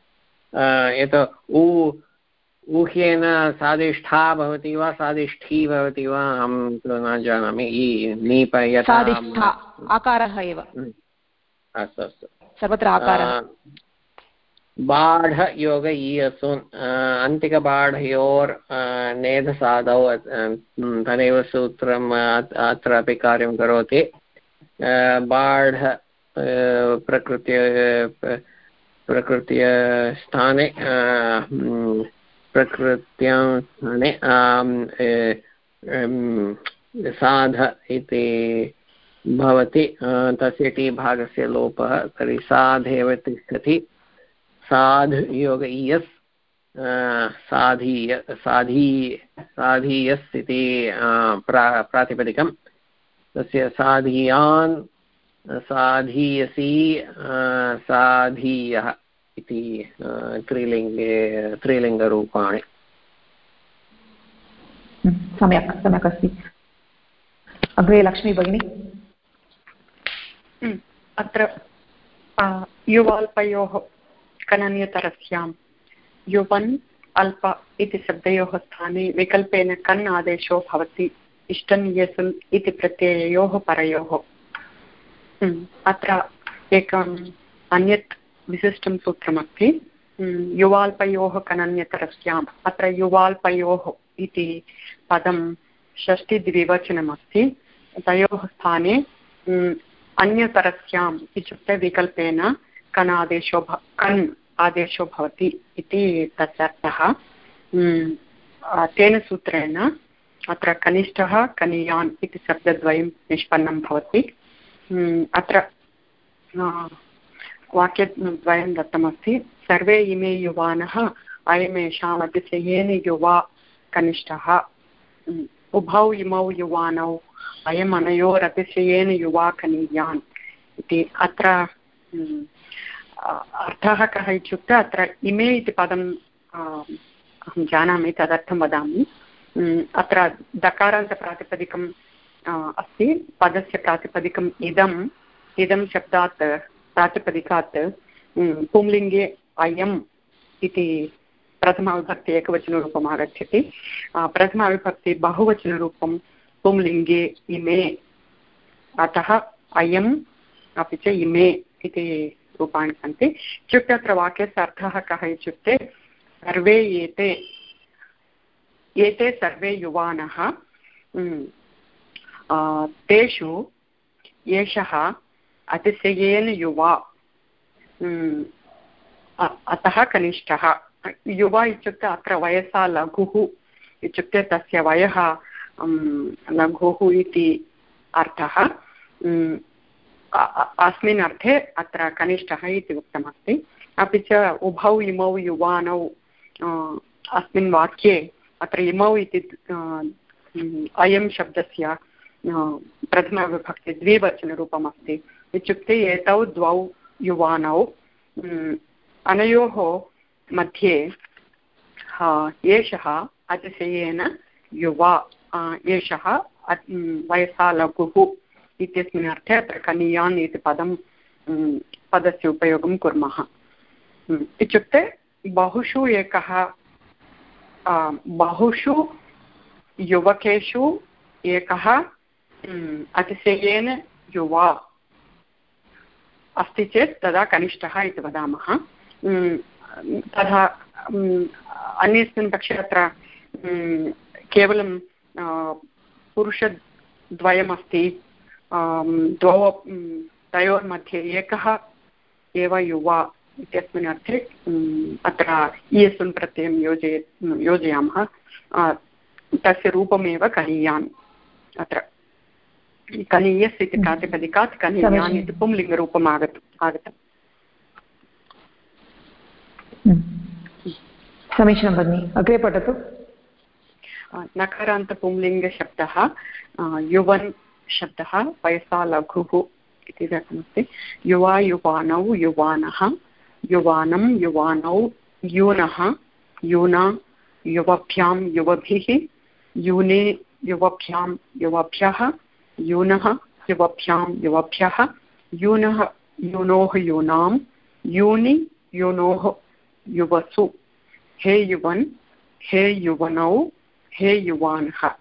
यत् उ ऊह्येन साधिष्ठा भवति वा साधिष्ठी भवति वा अहं तु न जानामि। नीप आकारः एव। अस्तु अस्तु। सर्वत्र आकारः। बाढयोग ईयसून् अन्तिकबाढयोर् नेधसाधौ तदेव सूत्रम् अत्रापि कार्यं करोति। बाढ प्रकृत्य प्रकृत्य स्थाने प्रकृत्यां साध इति भवति तस्य टी भागस्य लोपः, तर्हि साधेव तिष्ठति। साध् योग इयस् साधीय, साधी, साधीयस् इति प्रा प्रातिपदिकं तस्य साधीयान्, साधीयसी साधीयः। इति त्रिलिङ्गे त्रिलिङ्गरूपाणि। सम्यक् सम्यक् अस्ति। अग्रे लक्ष्मी भगिनी। अत्र युवाल्पयोः कननीयतरस्यां युवन् अल्प इति शब्दयोः स्थाने विकल्पेन कन् आदेशो भवति इष्टन् यसन् इति प्रत्यययोः परयोः। अत्र एकम् अन्यत् विशिष्टं सूत्रमस्ति युवाल्पयोः कनन्यतरस्याम् अत्र युवाल्पयोः इति पदं षष्टिद्विवचनमस्ति। तयोः स्थाने अन्यतरस्याम् इत्युक्ते विकल्पेन कन् आदेशो भ, कन् आदेशो भवति इति तस्यर्थः तेन सूत्रेण अत्र कनिष्ठः, कनीयान् इति शब्दद्वयं निष्पन्नं भवति। अत्र वाक्यद्वयं दत्तमस्ति। सर्वे इमे युवानः अयमेषाम् अतिशयेन युवा कनिष्ठः। उभौ इमौ युवानौ अयम् अनयोरतिशयेन युवा कनीयान् इति। अत्र अर्थः कः इत्युक्ते अत्र इमे इति पदं अहं जानामि, तदर्थं वदामि। अत्र दकारान्तप्रातिपदिकम् अस्ति। पदस्य प्रातिपदिकम् इदम्, इदं शब्दात् प्रातिपदिकात् पुंलिङ्गे अयम् इति प्रथमाविभक्ति एकवचनरूपम् आगच्छति. प्रथमाविभक्ति बहुवचनरूपं पुंलिङ्गे इमे, अतः अयम् अपि च इमे इति रूपाणि सन्ति. इत्युक्ते अत्र वाक्यस्य अर्थः कः इत्युक्ते, सर्वे एते एते सर्वे युवानः तेषु एषः अतिशयेन युवा अतः कनिष्ठः। युवा इत्युक्ते अत्र वयसा लघुः, इत्युक्ते तस्य वयः लघुः इति अर्थः अस्मिन् अर्थे अत्र कनिष्ठः इति उक्तमस्ति। अपि च उभौ, इमौ युवानौ अस्मिन् वाक्ये अत्र इमौ इति अयं शब्दस्य प्रथमविभक्ति द्विवचनरूपम् अस्ति इत्युक्ते एतौ द्वौ युवानौ अनयोः मध्ये एषः अतिशयेन युवा एषः वयसा लघुः इत्यस्मिन् अर्थे अत्र कनीयान् इति पदं पदस्य उपयोगं कुर्मः। इत्युक्ते बहुषु एकः बहुषु युवकेषु एकः अतिशयेन युवा अस्ति चेत् तदा कनिष्ठः इति वदामः। तथा अन्यस्मिन् पक्षे अत्र केवलं पुरुषद्वयमस्ति। द्वौ तयोर्मध्ये एकः, एव युवा इत्यस्मिन् अर्थे अत्र इयसुन् प्रत्ययं योजय योजयामः। तस्य रूपमेव कनीयान् अत्र। कनीयस् इति प्रातिपदिकात् कनीयान् इति पुंलिङ्गरूपम् आगत् आगतम् समीचीनं भगिनि अग्रे पठतु नकारान्तपुंलिङ्गशब्दः युवन् शब्दः वयसा लघुः इति जातमस्ति युवा युवानौ युवानः युवानं युवानौ यूनः यूना युवभ्यां युवभिः यूने युवभ्यां युवभ्यः यूनः युवभ्यां युवभ्यः यूनः यूनोः यूनां यूनि यूनोः युवसु। हे युवन् हे युवनौ हे युवानः।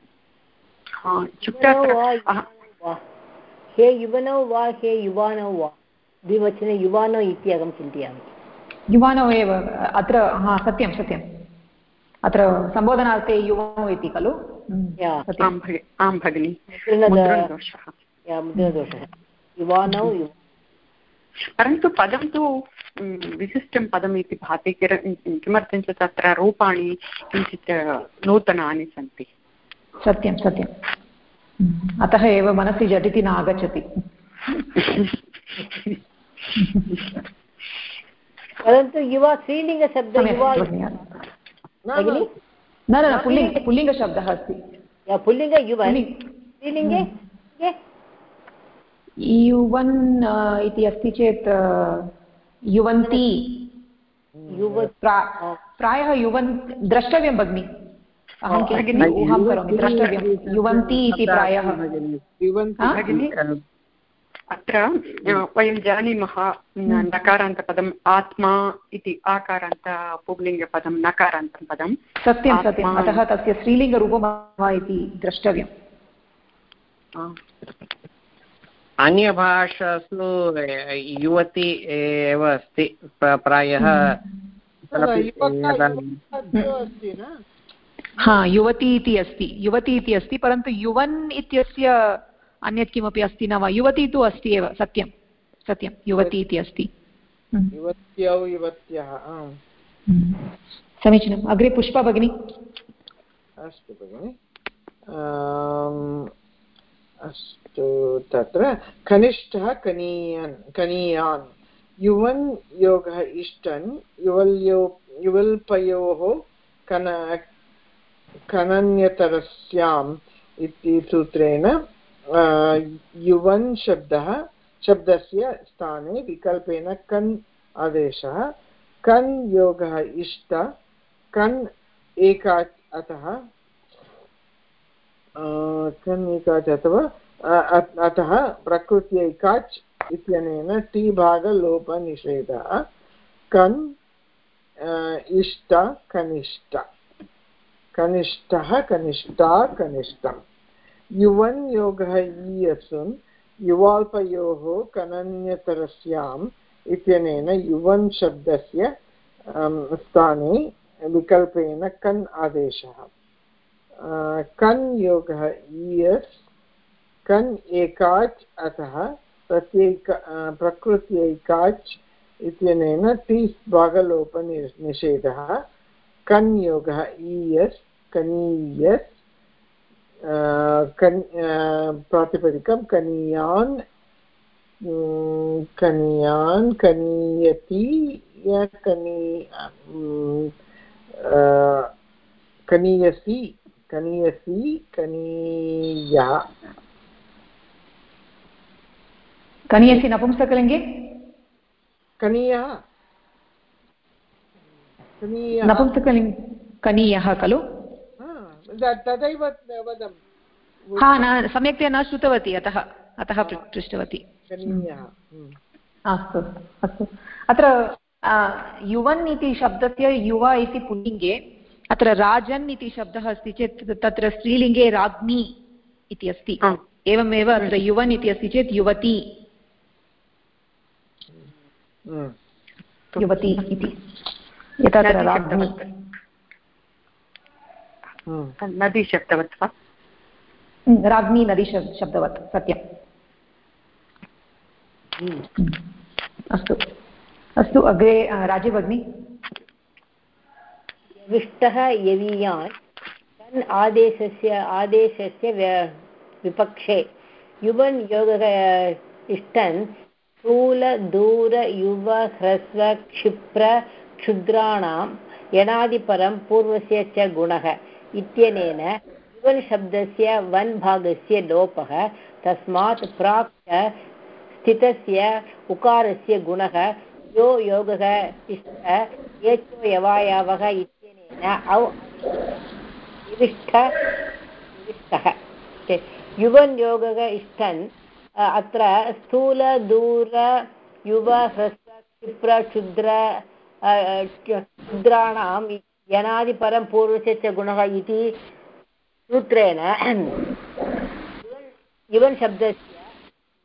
हे युवनौ वा हे युवानौ वा द्विवचने युवानौ इति अहं चिन्तयामि। युवानौ एव अत्र हा सत्यं सत्यम् अत्र सम्बोधनार्थे युवौ इति खलु? आं भगिनि। मुद्रणदोषः युवानौ परन्तु पदं तु विशिष्टं पदम् इति भाति किमर्थं चेत् अत्र रूपाणि किञ्चित् नूतनानि सन्ति? सत्यं सत्यम् अतः एव मनसि झटिति न आगच्छति परन्तु युवा स्त्रीलिङ्गशब्दः युवा न न पुल्लिङ्ग पुल्लिङ्गशब्दः अस्ति पुल्लिङ्ग युव स्त्रीलिङ्गे युवन् इति अस्ति चेत् युवन्ती प्रायः युवन् द्रष्टव्यं भगिनि अहं किञ्चित् ऊहां करोमि द्रष्टव्यं युवन्ती इति प्रायः अत्र वयं जानीमः नकारान्तपदम् आत्मा इति आकारान्त पुंलिङ्गपदं नकारान्तं पदं सत्यं सत्यम् अतः तस्य स्त्रीलिङ्गरूपं वा इति द्रष्टव्यम्। अन्यभाषासु युवती एव अस्ति प्रायः हा युवती इति अस्ति। युवती इति अस्ति परन्तु युवन् इत्यस्य अन्यत् किमपि अस्ति न वा? युवती तु अस्ति एव सत्यं। सत्यं युवती इति अस्ति। युवत्यौ युवत्यः समीचीनम्। अग्रे पुष्पा भगिनि। अस्तु भगिनि। अस्तु तत्र कनिष्ठः कनीयन् कनीयान्। युवन् योगः इष्टन् युवल्यो युवल्पयोः कन कनन्यतरस्याम् इति सूत्रेण युवन् शब्दः शब्दस्य स्थाने विकल्पेन कन् आदेशः। कन् योगः इष्ट, कन् एका अतः कन् एकाच् अथवा अतः प्रकृत्यै काच् इत्यनेन टी भागलोपनिषेधः कन् इष्ट, कनिष्ठ। कनिष्ठः, कनिष्ठा, कनिष्ठम्। युवन् योगः ईयसुन् युवाल्पयोः कनन्यतरस्यां इत्यनेन युवन् शब्दस्य स्थाने विकल्पेन कन् आदेशः। कन् योगः इयस् कन् एकाच् अतः प्रत्यैक प्रकृत्यैकाच् इत्यनेन टीस् भागलोपनिषेधः। कन् योगः ईयस् कनीयस् प्रातिपदिकं कनीयान् कनीयान् कनीयति कनी कनीयसि कनीयसि कनीयः। कनीयसि नपुंसकलिङ्गे? कनीयः। नपुंसकलिङ्ग। कनीयः खलु? तदैव वदम्। हा न सम्यक्तया न श्रुतवती अतः अतः पृष्टवती। अस्तु अस्तु। अत्र युवन् इति शब्दस्य युवा इति पुल्लिङ्गे अत्र राजन् इति शब्दः अस्ति चेत् तत्र स्त्रीलिङ्गे राज्ञी इति अस्ति। एवमेव अत्र युवन् इति अस्ति चेत् युवती। युवती इति। यथा राज्ञी नदी शब्दवत् वा? राज्ञी नदी शब्दवत् सत्यम्। अस्तु। अस्तु अग्रे राजे भगिनि विष्टः यवीयान् तन् आदेशस्य आदेशस्य विपक्षे। युवन् योगः इष्टन् स्थूल दूर युव ह्रस्व क्षिप्र क्षुद्राणां यणादिपरं पूर्वस्य च गुणः। इत्यनेन युवन् शब्दस्य वन् भागस्य लोपः, तस्मात् प्राक् स्थितस्य उकारस्य गुणः, यो योगः इष्ट एचो इत्यनेन औ विविष्टः युवन् योगः इष्टन् अत्र स्थूल, दूर, युव, ह्रस्व, क्षिप्र, क्षुद्र क्षुद्राणां यनादिपरं पूर्वस्य च गुणः इति सूत्रेण युवन् शब्दस्य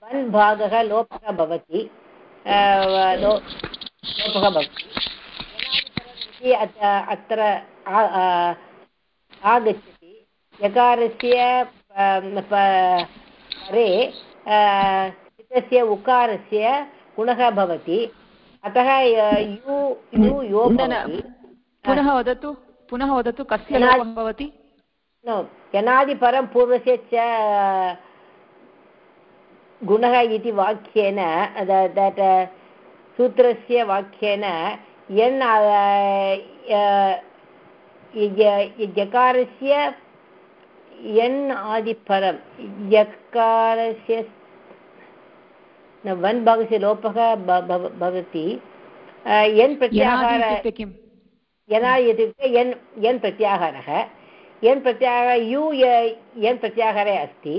वन् भागः लोपः भवति लोपः भवति। अत्र आगच्छति यकारस्य परे तस्य उकारस्य गुणः भवति। अतः यु यु यो पुनः वदतु पुनः वदतु कस्य लोपः भवति? यनादिपरं पूर्वस्य च गुणः इति वाक्येन दट् सूत्रस्य वाक्येन यन् यकारस्य यन् आदिपरं यकारस्य वन् भागस्य लोपः भवति यन् प्रत्याहार यना इत्युक्ते यन् यन् प्रत्याहारः यन् प्रत्याहारः यु यन् प्रत्याहारे अस्ति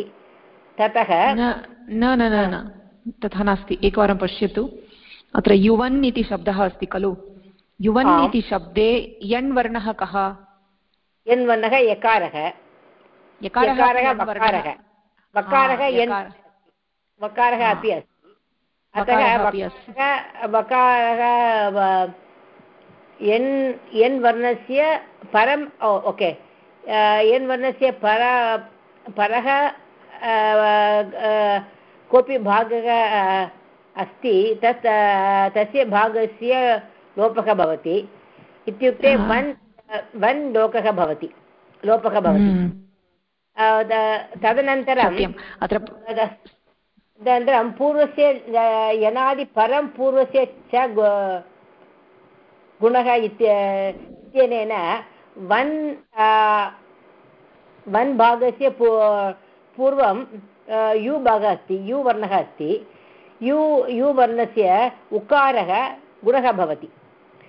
ततः न न न न तथा नास्ति. एकवारं पश्यतु. अत्र युवन् इति शब्दः अस्ति खलु? युवन् इति शब्दे यण् वर्णः कः? यन् वर्णः यकारः वकारः अपि अस्ति. अतः वकारः यन् यन् वर्णस्य परम् ओके यन् वर्णस्य पर परः कोऽपि भागः अस्ति तत् तस्य भागस्य लोपः भवति इत्युक्ते वन् वन् लोकः भवति लोपः भवति तदनन्तरं तदनन्तरं पूर्वस्य यनादिपरं पूर्वस्य च गुणः इत्यनेन वन् वन् भागस्य पूर्वं यु भागः अस्ति यु वर्णः अस्ति यु यु वर्णस्य उकारः गुणः भवति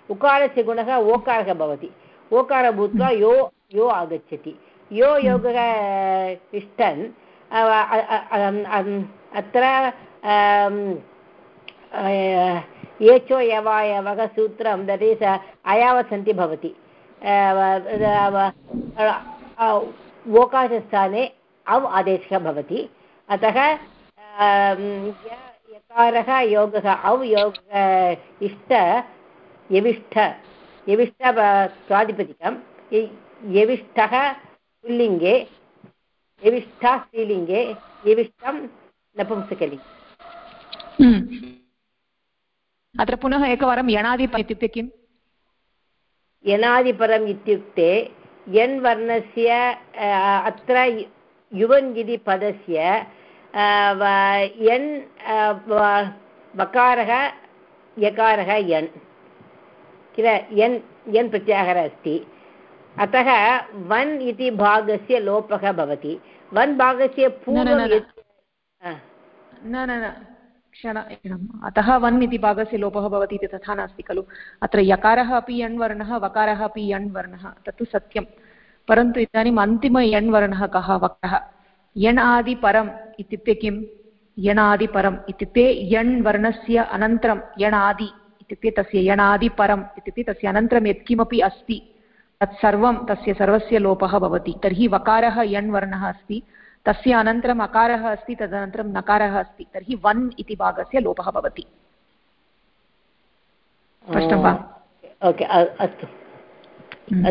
उकारस्य गुणः ओकारः भवति ओकारः भूत्वा यो यो आगच्छति यो योगः तिष्ठन् अत्र एचो यवायवः सूत्रं दट् इस् अयावसन्ति भवति. ओकाशस्थाने अव् आदेशः भवति. अतः यकारः योगः औ योग इष्ट, यविष्ठ यविष्ठ प्रातिपदिकं यविष्ठः पुल्लिङ्गे, यविष्ठा स्त्रीलिङ्गे, यविष्ठं नपुंसकलिङ्गे. हम्म। अत्र पुनः एकवारं यणादिप इत्युक्ते किम्? यनादिपरम् इत्युक्ते यन् वर्णस्य अत्र युवन् इति पदस्य यन् वकारः यकारः यन्। किल यन् यन् प्रत्याहारः अस्ति। अतः वन् इति भागस्य लोपः भवति। वन् भागस्य पूर्वं न न न। क्षण अतः वन् इति भागस्य लोपः भवति इति तथा नास्ति खलु। अत्र यकारः अपि यण् वर्णः वकारः अपि यण् वर्णः तत्तु सत्यं परन्तु इदानीम् अन्तिम यण् वर्णः कः? वक्रः। यण् आदि परम् इत्युक्ते किं यणादिपरम् इत्युक्ते यण् वर्णस्य अनन्तरं यणादि इत्युक्ते तस्य यणादिपरम् इत्युक्ते तस्य अनन्तरं यत्किमपि अस्ति। तत्सर्वं तस्य सर्वस्य लोपः भवति। तर्हि वकारः यण् वर्णः अस्ति। तस्य अनन्तरम् अकारः अस्ति तदनन्तरं नकारः अस्ति। तर्हि वन् इति भागस्य लोपः भवति। स्पष्टं वा? ओके अस्तु। हम्म।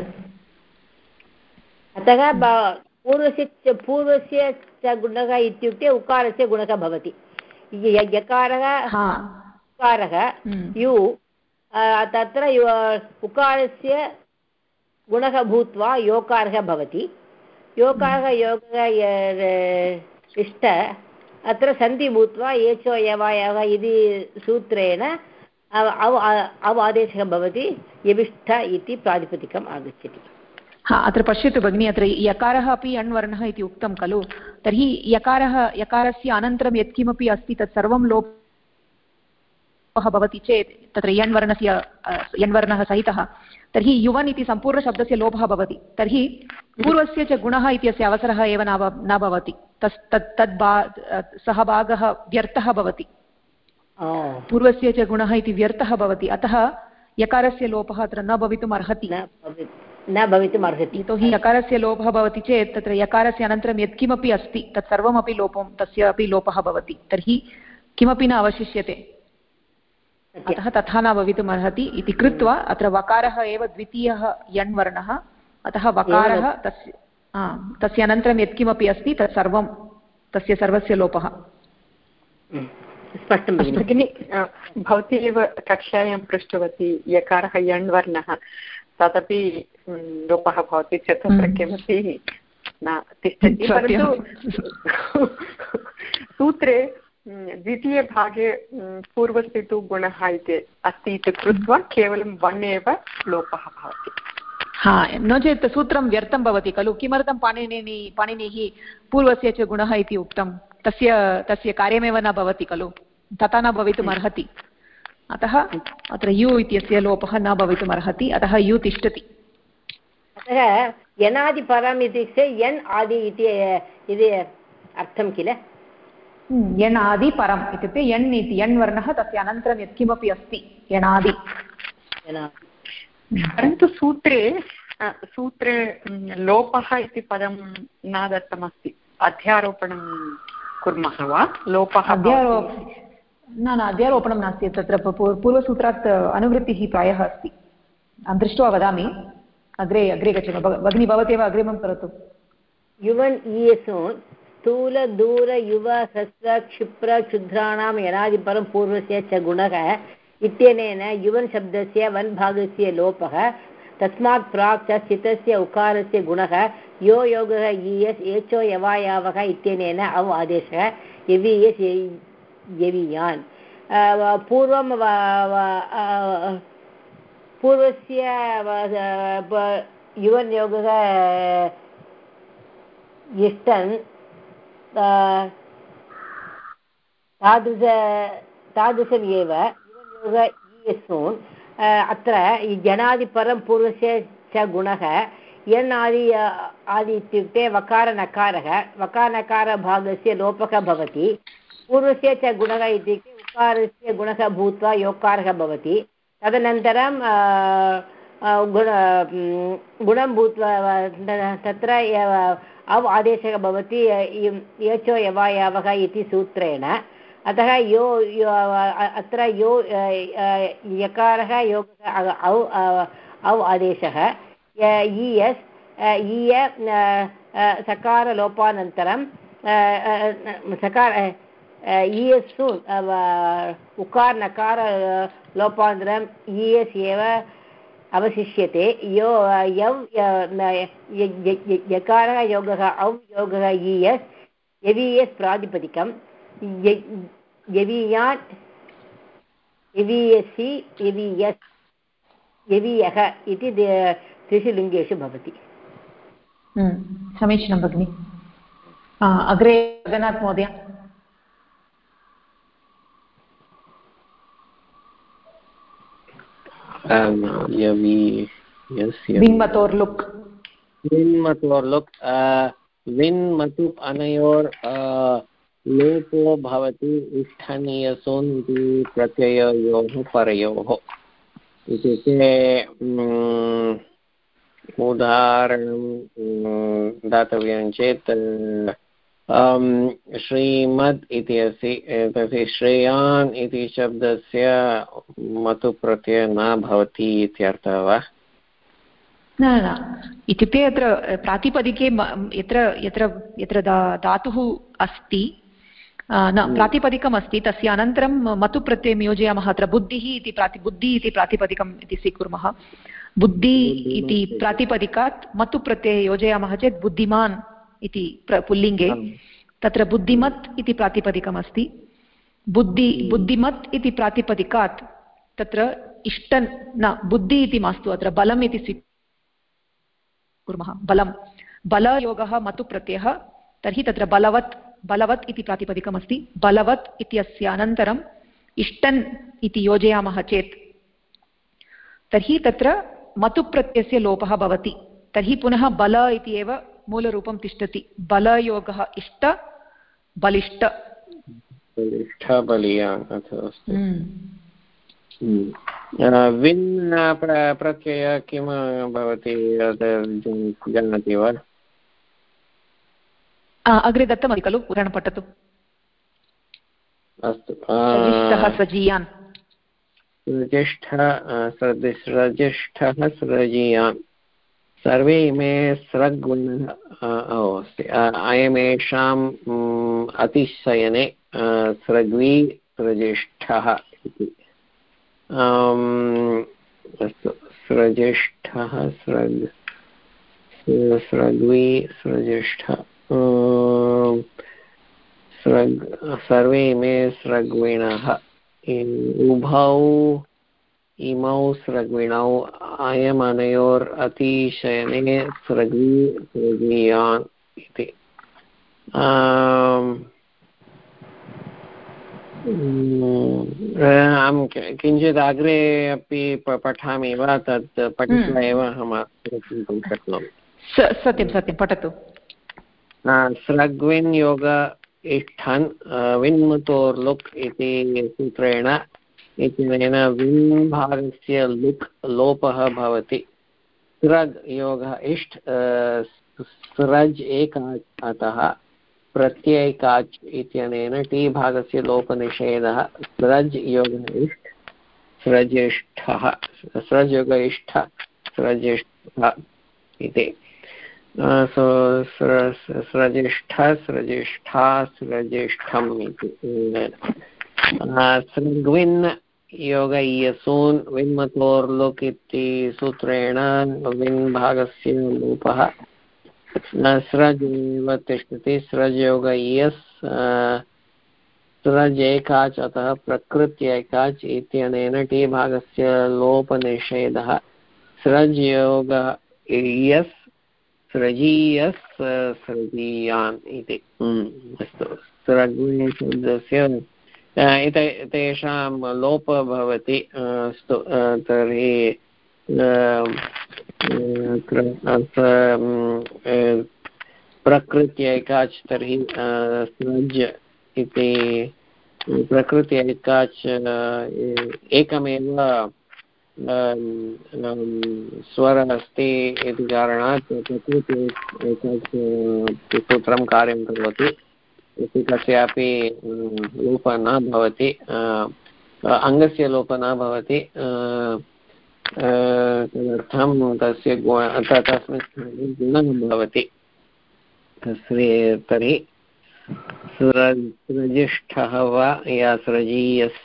अतः पूर्वस्य पूर्वस्य च गुणः इत्युक्ते उकारस्य गुणः भवति। यकारः उकारः हम्म। यु तत्र उकारस्य गुणः भूत्वा योकारः भवति। योकारः योगः इष्ट अत्र सन्धि भूत्वा एचो यवायव इति सूत्रेण अव अव आदेशः भवति, यविष्ठ इति प्रातिपदिकम् आगच्छति। हा, अत्र पश्यतु भगिनि, अत्र यकारः अपि अण्वर्णः इति उक्तं खलु। तर्हि यकारः, यकारस्य अनन्तरं यत्किमपि अस्ति, तत् सर्वं लोपः भवति चेत्, तत्र यण्वर्णस्य यण्वर्णः सहितः तर्हि युवन् इति सम्पूर्णशब्दस्य लोपः भवति। तर्हि पूर्वस्य च गुणः इत्यस्य अवसरः एव न न भवति। तस् तत् तद् बा सः भागः व्यर्थः भवति। पूर्वस्य च गुणः इति व्यर्थः भवति। अतः यकारस्य लोपः अत्र न भवितुम् अर्हति। न भवितुम् अर्हति। यतोहि यकारस्य लोपः भवति चेत् तत्र यकारस्य अनन्तरं यत्किमपि अस्ति तत् सर्वमपि लोपं तस्य अपि लोपः भवति। तर्हि किमपि न अवशिष्यते। अतः तथा न भवितुम् अर्हति इति कृत्वा अत्र वकारः एव द्वितीयः यण्वर्णः अतः वकारः तस्य तस्य अनन्तरं यत्किमपि अस्ति तत् सर्वं तस्य सर्वस्य लोपः। भगिनि। भवती एव कक्षायां पृष्टवती यकारः यण्वर्णः तदपि लोपः भवति चेत् तत्र किमपि न तिष्ठति परन्तु <laughs> सूत्रे द्वितीयभागे पूर्वस्य तु गुणः इति अस्ति इति कृत्वा केवलं वन् एव लोपः भवति। हा नो चेत् सूत्रं व्यर्थं भवति खलु। किमर्थं पाणिनि पाणिनिः पूर्वस्य च गुणः इति उक्तं? तस्य तस्य कार्यमेव न भवति खलु। तथा न भवितुम् अर्हति अतः अत्र यु इत्यस्य लोपः न भवितुम् अर्हति अतः यु तिष्ठति। अतः यनादिपरम् इत्युक्ते यन् आदि इति अर्थं किल? यणादि परम् इत्युक्ते यण् इति यण् वर्णः तस्य अनन्तरं यत्किमपि अस्ति यणादि परन्तु सूत्रे सूत्रे लोपः इति पदं न दत्तमस्ति अध्यारोपणं कुर्मः वा? लोपः अध्यारोप न न अध्यारोपणं नास्ति तत्र पूर्वसूत्रात् अनुवृत्तिः प्रायः अस्ति। दृष्ट्वा वदामि। अग्रे अग्रे गच्छामः। भगिनी भवत्येव अग्रिमं करोतु। युवन् ईयसून् स्थूल दूर युव ह्रस्व क्षिप्र क्षुद्राणां यणादिपरं पूर्वस्य च गुणः इत्यनेन युवन् शब्दस्य वन् भागस्य लोपः, तस्मात् प्राक् च स्थितस्य उकारस्य गुणः, यो योगः ईयस् एचो यवायावः इत्यनेन अव आदेशः यवीयस् यवीयान्। पूर्वं पूर्वस्य युवन् योगः इष्टन् तादृश तादृशम् एव ईयसून् अत्र जनादिपरं पूर्वस्य च गुणः यन् आदि आदि इत्युक्ते वकारनकारः, वकारनकारभागस्य लोपः भवति। पूर्वस्य च गुणः इत्युक्ते उकारस्य गुणः भूत्वा योकारः भवति। तदनन्तरं गुण गुणं भूत्वा, तत्र अव् आदेशः भवति यचो यवायावः इति सूत्रेण। अतः यो अत्र यो यकारः, योगः औ औ आदेशः। ईयस् ईय सकारलोपानन्तरं सकार ईयस्सु उकार नकार लोपान्तरम् ईयस् एव अवशिष्यते, यो यव् यकारः योगः, औ, योगः ईयस् यवीयस् प्रातिपदिकं यवीयात् यवीयसि, यवीयस्, यवीयः इति त्रिषु लिङ्गेषु भवति। समीचीनं भगिनि। अग्रे जगन्नाथ महोदय विन्मतु अनयोर् लोपो भवति इष्ठनीयसोन् इति प्रत्यययोः परयोः इत्युक्ते उदाहरणं दातव्यं चेत् श्रीमद् इति अस्ति तस्य श्रेयान् इति शब्दस्य मतु प्रत्ययः न भवति इत्यर्थः वा? न न इत्युक्ते अत्र प्रातिपदिके यत्र यत्र यत्र धातुः अस्ति न हम्म। प्रातिपदिकम् अस्ति तस्य अनन्तरं मतुप्रत्ययं योजयामः अत्र बुद्धिः इति प्राति बुद्धिः इति प्रातिपदिकम् इति स्वीकुर्मः। बुद्धि इति प्रातिपदिकात् मतुप्रत्यये योजयामः चेत् बुद्धिमान् इति पुल्लिङ्गे। तत्र बुद्धिमत् इति प्रातिपदिकमस्ति। बुद्धि। बुद्धिमत् इति प्रातिपदिकात् तत्र इष्टन् न बुद्धि इति मास्तु अत्र बलम् इति स्वीकुर्मः बलं बलयोगः मतुप्रत्ययः तर्हि तत्र बलवत् बलवत् इति प्रातिपदिकमस्ति। बलवत् इत्यस्य अनन्तरम् इष्टन् इति योजयामः चेत् तर्हि तत्र मतुप्रत्ययस्य लोपः भवति। तर्हि पुनः बल इति एव मूलरूपं तिष्ठति बलयोगः इष्ट। हम्म। विन् प्रत्यय किं भवति जानाति वा अग्रे दत्तमस्ति खलु पुराणं पठतु अस्तु सजीयान् सृज्येष्ठः सृजीयान् सर्वे इमे स्रग्गुणः अस्ति। अयमेषाम् अतिशयने स्रग्वी सृज्येष्ठः इति। अस्तु सृज्येष्ठः स्रग् स्रग्वी सृज्येष्ठ स्रग् सर्वे इमे स्रग्विणः उभौ इमौ स्रग्विणौ अयमनयोर् अतिशयने स्रग्वी स्रगीयान् इति। अहं किञ्चित् अग्रे अपि पठामि वा? तत् पठित्वा एव अहं चिन्तयितुं शक्नोमि। सत्यं सत्यं पठतु। स्रग्विन् योग इष्ठन् विन्मुतोर्लुक् इति सूत्रेण इत्यनेन विम्भागस्य लुक् लोपः भवति। स्रग् योगः, इष्ट् स्रज् एकाच् अतः प्रत्ययकाच् इत्यनेन टी भागस्य लोपनिषेधः, स्रज् योगः इष्ट् स्रज्येष्ठः स्रज् इष्ठ स्रज्येष्ठः इति। स्रजिष्ठ स्रजिष्ठा स्रजिष्ठम् इति। सृग्विन् योगय्यसून् विन्मतोर्लुक् इति सूत्रेण विन् भागस्य लोपः स्रज् एव तिष्ठति स्रज् योगय्यस् स्रज् एकाच् अतः प्रकृत्यैकाच् इत्यनेन टी भागस्य लोपनिषेधः। स्रज् योग यस् सृजीयस् सृजीयान् इति। अस्तु। सृग्शब्दस्य तेषां लोपः भवति अस्तु तर्हि प्रकृत्यैकाच् तर्हि सृज् इति प्रकृत्यैकाच् एकमेव स्वरः अस्ति इति कारणात् प्रकृति एकाच् सूत्रं कार्यं करोति। इति कस्यापि लोपः न भवति। अङ्गस्य लोपः न भवति। तदर्थं तस्य तस्मिन् गुणः भवति। तस्य तर्हि सृजिष्ठः वा, या सृजीयस्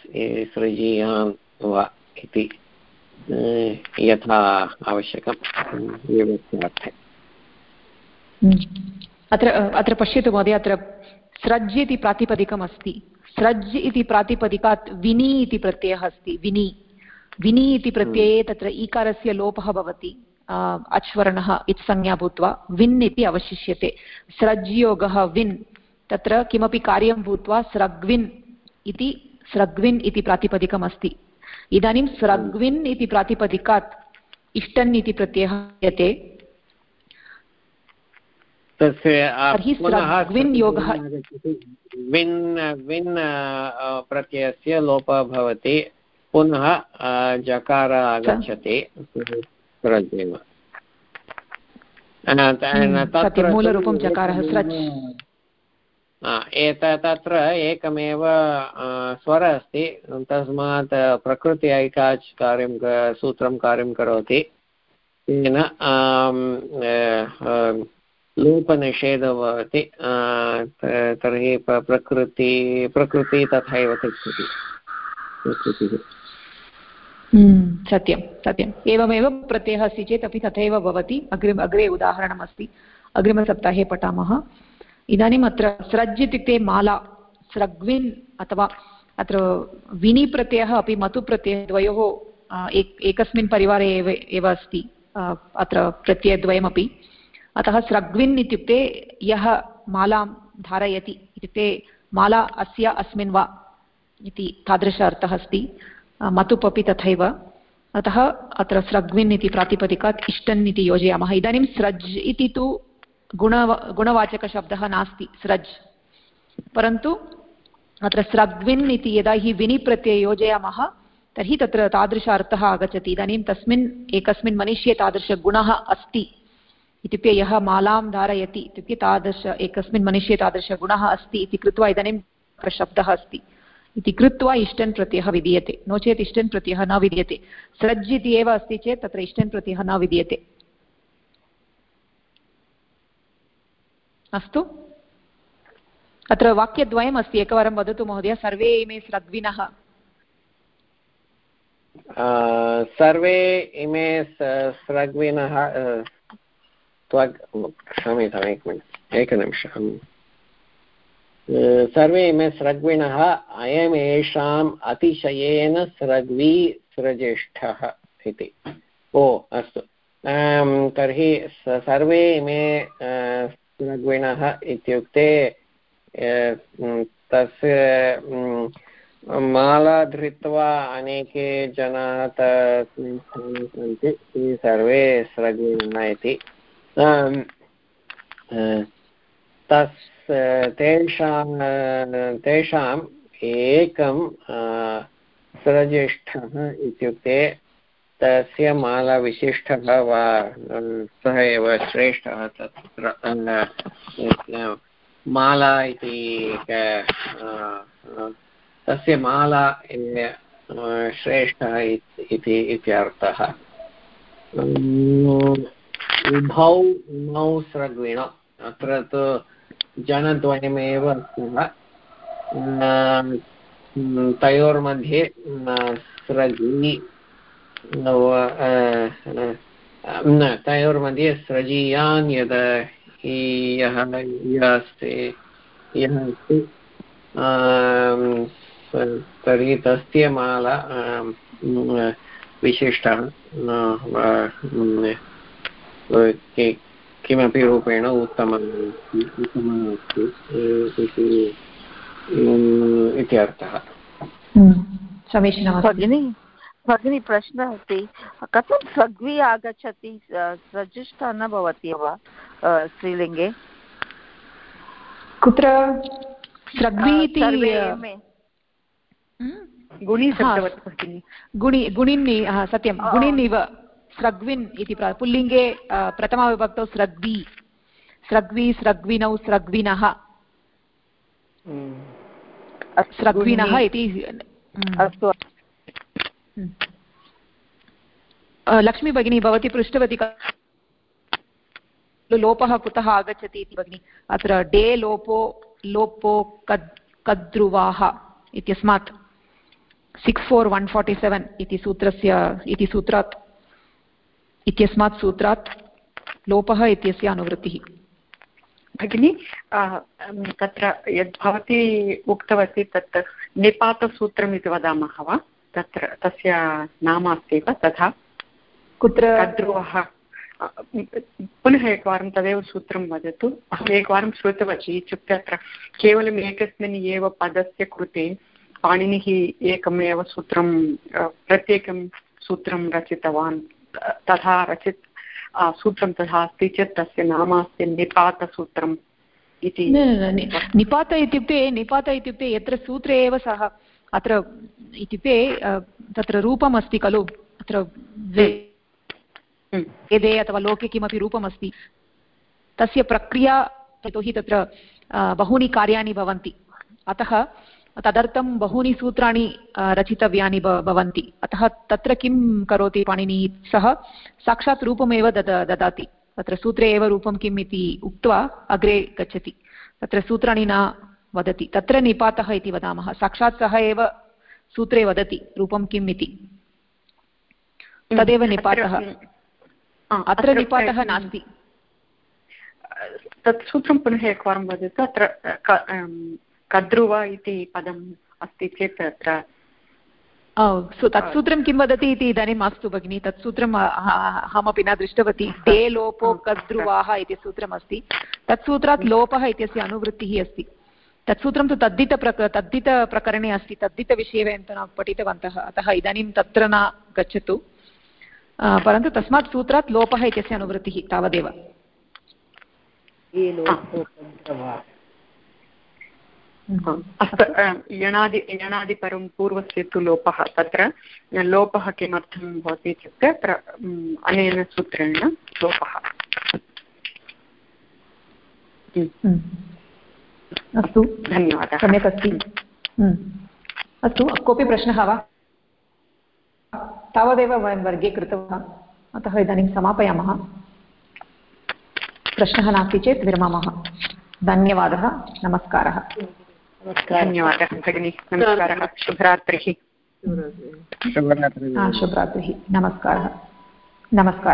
सृजीयान् वा इति यथा आवश्यकं विभक्त्यार्थे अत्र अत्र पश्यतु महोदय, अत्र स्रज् इति प्रातिपदिकम् अस्ति स्रज् इति प्रातिपदिकात् विनि इति प्रत्ययः अस्ति विनि। विनि इति प्रत्यये तत्र ईकारस्य लोपः भवति अच्वर्णः इत्संज्ञा भूत्वा विन् इति अवशिष्यते। स्रज्योगः विन् तत्र किमपि कार्यं भूत्वा स्रग्विन् इति स्रग्विन् इति प्रातिपदिकम् अस्ति इदानीं स्रग्विन् इति प्रातिपदिकात् इष्टन् इति प्रत्ययः योगः विन् विन् प्रत्ययस्य लोपः भवति। पुनः जकार आगच्छति। मूलरूपं चकारः स्रज् एत तत्र एकमेव स्वरः अस्ति। तस्मात् प्रकृति ऐकाच् कार्यं सूत्रं कार्यं करोति। तेन लोपनिषेधः भवति तर्हि प्रकृति प्रकृति तथैव तिष्ठति। हम्म, सत्यं सत्यम् एवमेव प्रत्ययः अस्ति चेत् अपि तथैव भवति। अग्रिम अग्रे उदाहरणमस्ति। अग्रिमसप्ताहे पठामः। इदानीम् अत्र स्रज् इत्युक्ते माला स्रग्विन् अथवा अत्र विनिप्रत्ययः अपि मतुप्रत्ययः द्वयोः एक एकस्मिन् परिवारे एव एव अस्ति अत्र प्रत्ययद्वयमपि। अतः स्रग्विन् इत्युक्ते यः मालां धारयति इत्युक्ते माला अस्य अस्मिन् वा इति तादृश अर्थः अस्ति। मतुप् अपि तथैव। अतः अत्र स्रग्विन् इति प्रातिपदिकात् इष्टन् इति योजयामः। इदानीं स्रज् इति तु गुण गुणवाचकशब्दः नास्ति, स्रज्। परन्तु अत्र स्रग्विन् इति यदा हि विनि प्रत्यये योजयामः, तर्हि तत्र तादृश अर्थः आगच्छति। इदानीं तस्मिन्, एकस्मिन् मनुष्ये तादृशगुणः अस्ति। इत्युक्ते यः मालां धारयति, इत्युक्ते तादृश, एकस्मिन् मनुष्ये तादृशगुणः अस्ति इति कृत्वा इदानीं शब्दः अस्ति। इति कृत्वा इष्टन् प्रत्ययः विधीयते। नो चेत् इष्टन् प्रत्ययः न विद्यते स्रज् इति एव अस्ति चेत् तत्र इष्टन् प्रत्ययः न विद्यते अस्तु? अत्र वाक्यद्वयम् अस्ति। एकवारं वदतु महोदय, सर्वे इमे स्रग्विनः सर्वे इमे स्रग्विनः क्षम्यताम् एकमिनिट् एकनिमिषम् सर्वे इमे स्रग्विणः अयमेषाम् अतिशयेन स्रग्वी स्रज्येष्ठः इति ओ अस्तु तर्हि सर्वे इमे गुणः इत्युक्ते तस्य माला धृत्वा अनेके जनाः सन्ति ते सर्वे स्रगुणः इति तस् तेषां तेषाम् एकं स्रज्येष्ठः इत्युक्ते तस्य मालाविशिष्टः वा सः एव श्रेष्ठः तत्र माला इति तस्य माला श्रेष्ठः इति इत्यर्थः उभौ उमौ स्रग्विण अत्र तु जनद्वयमेव स्तः तयोर्मध्ये न तयोर्मध्ये सृजीयान् यद यः अस्ति यः अस्ति। तर्हि तस्य माला विशिष्टः किमपि रूपेण उत्तमम् उत्तमम् अस्ति इत्यर्थः समीचीनं भगिनी भगिनी प्रश्नः अस्ति। कथं सग्वी आगच्छति? सजिष्ठा न भवति वा स्त्रीलिङ्गे? कुत्र? सग्वी इति गुणि गुणि गुणिन् सत्यं। गुणिन् इव स्रग्विन् इति पुल्लिङ्गे प्रथमविभक्तौ स्रग्वी. स्रग्वी स्रग्विनौ स्रग्विनः. स्रग्विणः इति अस्तु। लक्ष्मी भगिनी भवती पृष्टवती खलु लोपः कुतः आगच्छति इति भगिनि। अत्र डे लोपो लोपो कद् कद्रुवाः इत्यस्मात् six four one forty seven इति सूत्रस्य इति सूत्रात् इत्यस्मात् सूत्रात् लोपः इत्यस्य अनुवृत्तिः। भगिनि तत्र यद् भवती उक्तवती तत् निपातसूत्रम् इति वदामः वा? तत्र तस्य नाम अस्ति वा तथा? कुत्र? कद्रुवः। पुनः एकवारं तदेव सूत्रं वदतु। अहम् एकवारं श्रुतवती इत्युक्ते अत्र केवलम् एकस्मिन् एव पदस्य कृते पाणिनिः एकमेव सूत्रं प्रत्येकं सूत्रं रचितवान्। तथा रचित सूत्रं तथा अस्ति चेत् तस्य नाम अस्ति निपातसूत्रम् इति निपात इत्युक्ते निपात इत्युक्ते यत्र सूत्रे एव सः अत्र इत्युक्ते तत्र रूपम् अस्ति खलु? अत्र वेदे अथवा लोके किमपि रूपमस्ति? तस्य प्रक्रिया यतोहि तत्र बहूनि कार्याणि भवन्ति। अतः तदर्थं बहूनि सूत्राणि रचितव्यानि भवन्ति। अतः तत्र किं करोति पाणिनिः सः? साक्षात् रूपमेव दद ददाति। तत्र सूत्रे एव रूपं किम् इति उक्त्वा अग्रे गच्छति। तत्र सूत्राणि न वदति। तत्र निपातः इति वदामः। साक्षात् सः एव सूत्रे वदति रूपं किम् इति। तदेव निपातः। अत्र निपातः नास्ति। तत् सूत्रं पुनः एकवारं वदतु। अत्र कद्रुव इति पदम् अस्ति चेत् अत्र तत् सूत्रं किं वदति इति इदानीं मास्तु भगिनि. तत् सूत्रम् अहमपि न दृष्टवती. <laughs> डे लोपो कद्रुवाः इति सूत्रम् अस्ति. तत् सूत्रात् लोपः इत्यस्य अनुवृत्तिः अस्ति. तत् सूत्रं तु तद्धितप्रक तद्धितप्रकरणे अस्ति. तद्धितविषये वयं न पठितवन्तः. अतः इदानीं तत्र न गच्छतु. परन्तु तस्मात् सूत्रात् लोपः इत्यस्य अनुवृत्तिः तावदेव। अस्तु यणादि यणादिपरं पूर्वस्य तु लोपः। तत्र लोपः किमर्थं भवति इत्युक्ते अनेन सूत्रेण लोपः। अस्तु। धन्यवादः। सम्यक् अस्ति। अस्तु कोऽपि प्रश्नः वा? तावदेव वयं वर्गे कृतवन्तः अतः इदानीं समापयामः। प्रश्नः नास्ति चेत् विरमामः। धन्यवादः। नमस्कारः। धन्यवादः भगिनि। नमस्कारः। शुभरात्रिः। शुभरात्रिः। नमस्कारः। नमस्कारः।